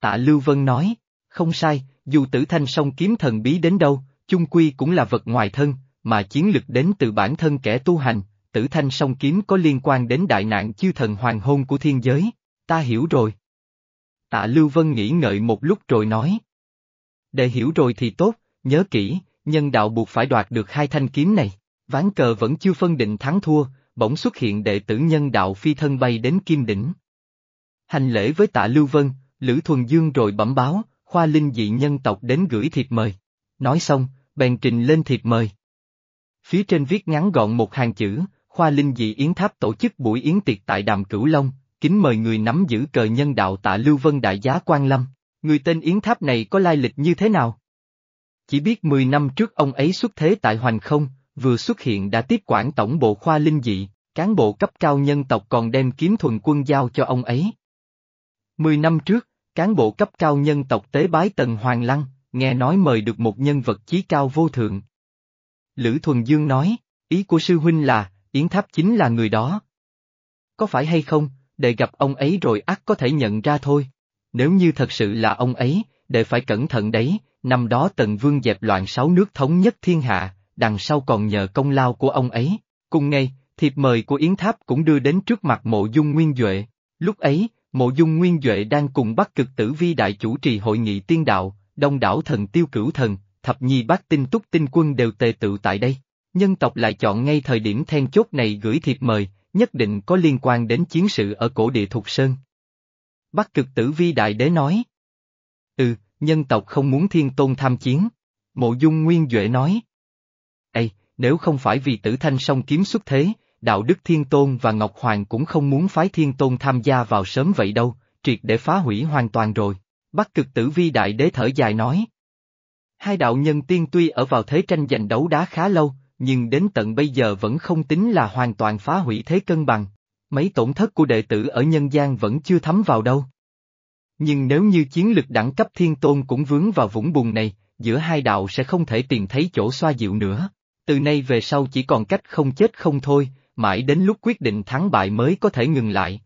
Speaker 1: Tạ Lưu Vân nói, không sai, dù tử thanh song kiếm thần bí đến đâu, chung quy cũng là vật ngoài thân, mà chiến lực đến từ bản thân kẻ tu hành, tử thanh song kiếm có liên quan đến đại nạn chư thần hoàng hôn của thiên giới, ta hiểu rồi. Tạ Lưu Vân nghĩ ngợi một lúc rồi nói. Để hiểu rồi thì tốt, nhớ kỹ, nhân đạo buộc phải đoạt được hai thanh kiếm này, ván cờ vẫn chưa phân định thắng thua, bỗng xuất hiện đệ tử nhân đạo phi thân bay đến kim đỉnh. Hành lễ với tạ Lưu Vân, Lữ Thuần Dương rồi bẩm báo, khoa linh dị nhân tộc đến gửi thiệp mời. Nói xong, bèn trình lên thiệp mời. Phía trên viết ngắn gọn một hàng chữ, khoa linh dị yến tháp tổ chức buổi yến tiệc tại đàm Cửu Long, kính mời người nắm giữ cờ nhân đạo tạ Lưu Vân đại giá quan lâm. Người tên yến tháp này có lai lịch như thế nào? Chỉ biết 10 năm trước ông ấy xuất thế tại Hoành Không, vừa xuất hiện đã tiếp quản tổng bộ khoa linh dị, cán bộ cấp cao nhân tộc còn đem kiếm thuần quân giao cho ông ấy. 10 năm trước, cán bộ cấp cao nhân tộc tế bái Tần Hoàng Lăng, nghe nói mời được một nhân vật chí cao vô thượng. Lữ Thuần Dương nói, ý của sư huynh là, Yến Tháp chính là người đó. Có phải hay không, để gặp ông ấy rồi ắt có thể nhận ra thôi. Nếu như thật sự là ông ấy, để phải cẩn thận đấy, năm đó Tần Vương dẹp loạn sáu nước thống nhất thiên hạ, đằng sau còn nhờ công lao của ông ấy. Cùng ngày, thiệp mời của Yến Tháp cũng đưa đến trước mặt mộ dung nguyên Duệ. Lúc ấy, mộ dung nguyên Duệ đang cùng bắc cực tử vi đại chủ trì hội nghị tiên đạo, đông đảo thần tiêu cửu thần, thập nhi bát tinh túc tinh quân đều tề tự tại đây. Nhân tộc lại chọn ngay thời điểm then chốt này gửi thiệp mời, nhất định có liên quan đến chiến sự ở cổ địa Thục Sơn. Bắc cực tử vi đại đế nói. Ừ, nhân tộc không muốn thiên tôn tham chiến. Mộ dung nguyên Duệ nói. Ê, nếu không phải vì tử thanh song kiếm xuất thế, đạo đức thiên tôn và Ngọc Hoàng cũng không muốn phái thiên tôn tham gia vào sớm vậy đâu, triệt để phá hủy hoàn toàn rồi. Bắc cực tử vi đại đế thở dài nói. Hai đạo nhân tiên tuy ở vào thế tranh giành đấu đá khá lâu, nhưng đến tận bây giờ vẫn không tính là hoàn toàn phá hủy thế cân bằng. Mấy tổn thất của đệ tử ở nhân gian vẫn chưa thấm vào đâu. Nhưng nếu như chiến lực đẳng cấp thiên tôn cũng vướng vào vũng bùn này, giữa hai đạo sẽ không thể tìm thấy chỗ xoa dịu nữa. Từ nay về sau chỉ còn cách không chết không thôi, mãi đến lúc quyết định thắng bại mới có thể ngừng lại.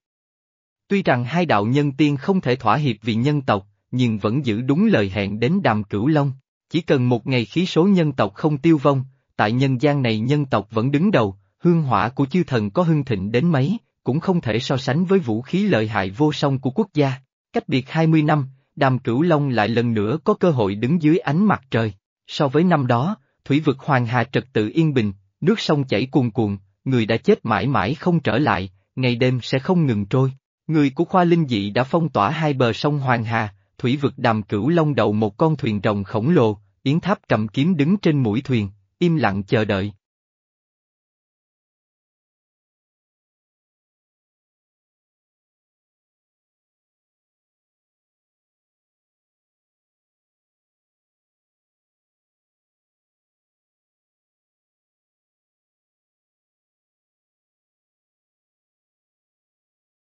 Speaker 1: Tuy rằng hai đạo nhân tiên không thể thỏa hiệp vì nhân tộc, nhưng vẫn giữ đúng lời hẹn đến đàm cửu long. Chỉ cần một ngày khí số nhân tộc không tiêu vong, tại nhân gian này nhân tộc vẫn đứng đầu, hương hỏa của chư thần có hưng thịnh đến mấy, cũng không thể so sánh với vũ khí lợi hại vô song của quốc gia. Cách biệt 20 năm, đàm cửu long lại lần nữa có cơ hội đứng dưới ánh mặt trời. So với năm đó, thủy vực hoàng hà trật tự yên bình, nước sông chảy cuồn cuộn, người đã chết mãi mãi không trở lại, ngày đêm sẽ không ngừng trôi. Người của khoa linh dị đã phong tỏa hai bờ sông Hoàng Hà, thủy vực đàm cửu long đậu một con thuyền rồng khổng lồ, Yến Tháp cầm kiếm đứng trên mũi thuyền, im lặng chờ đợi.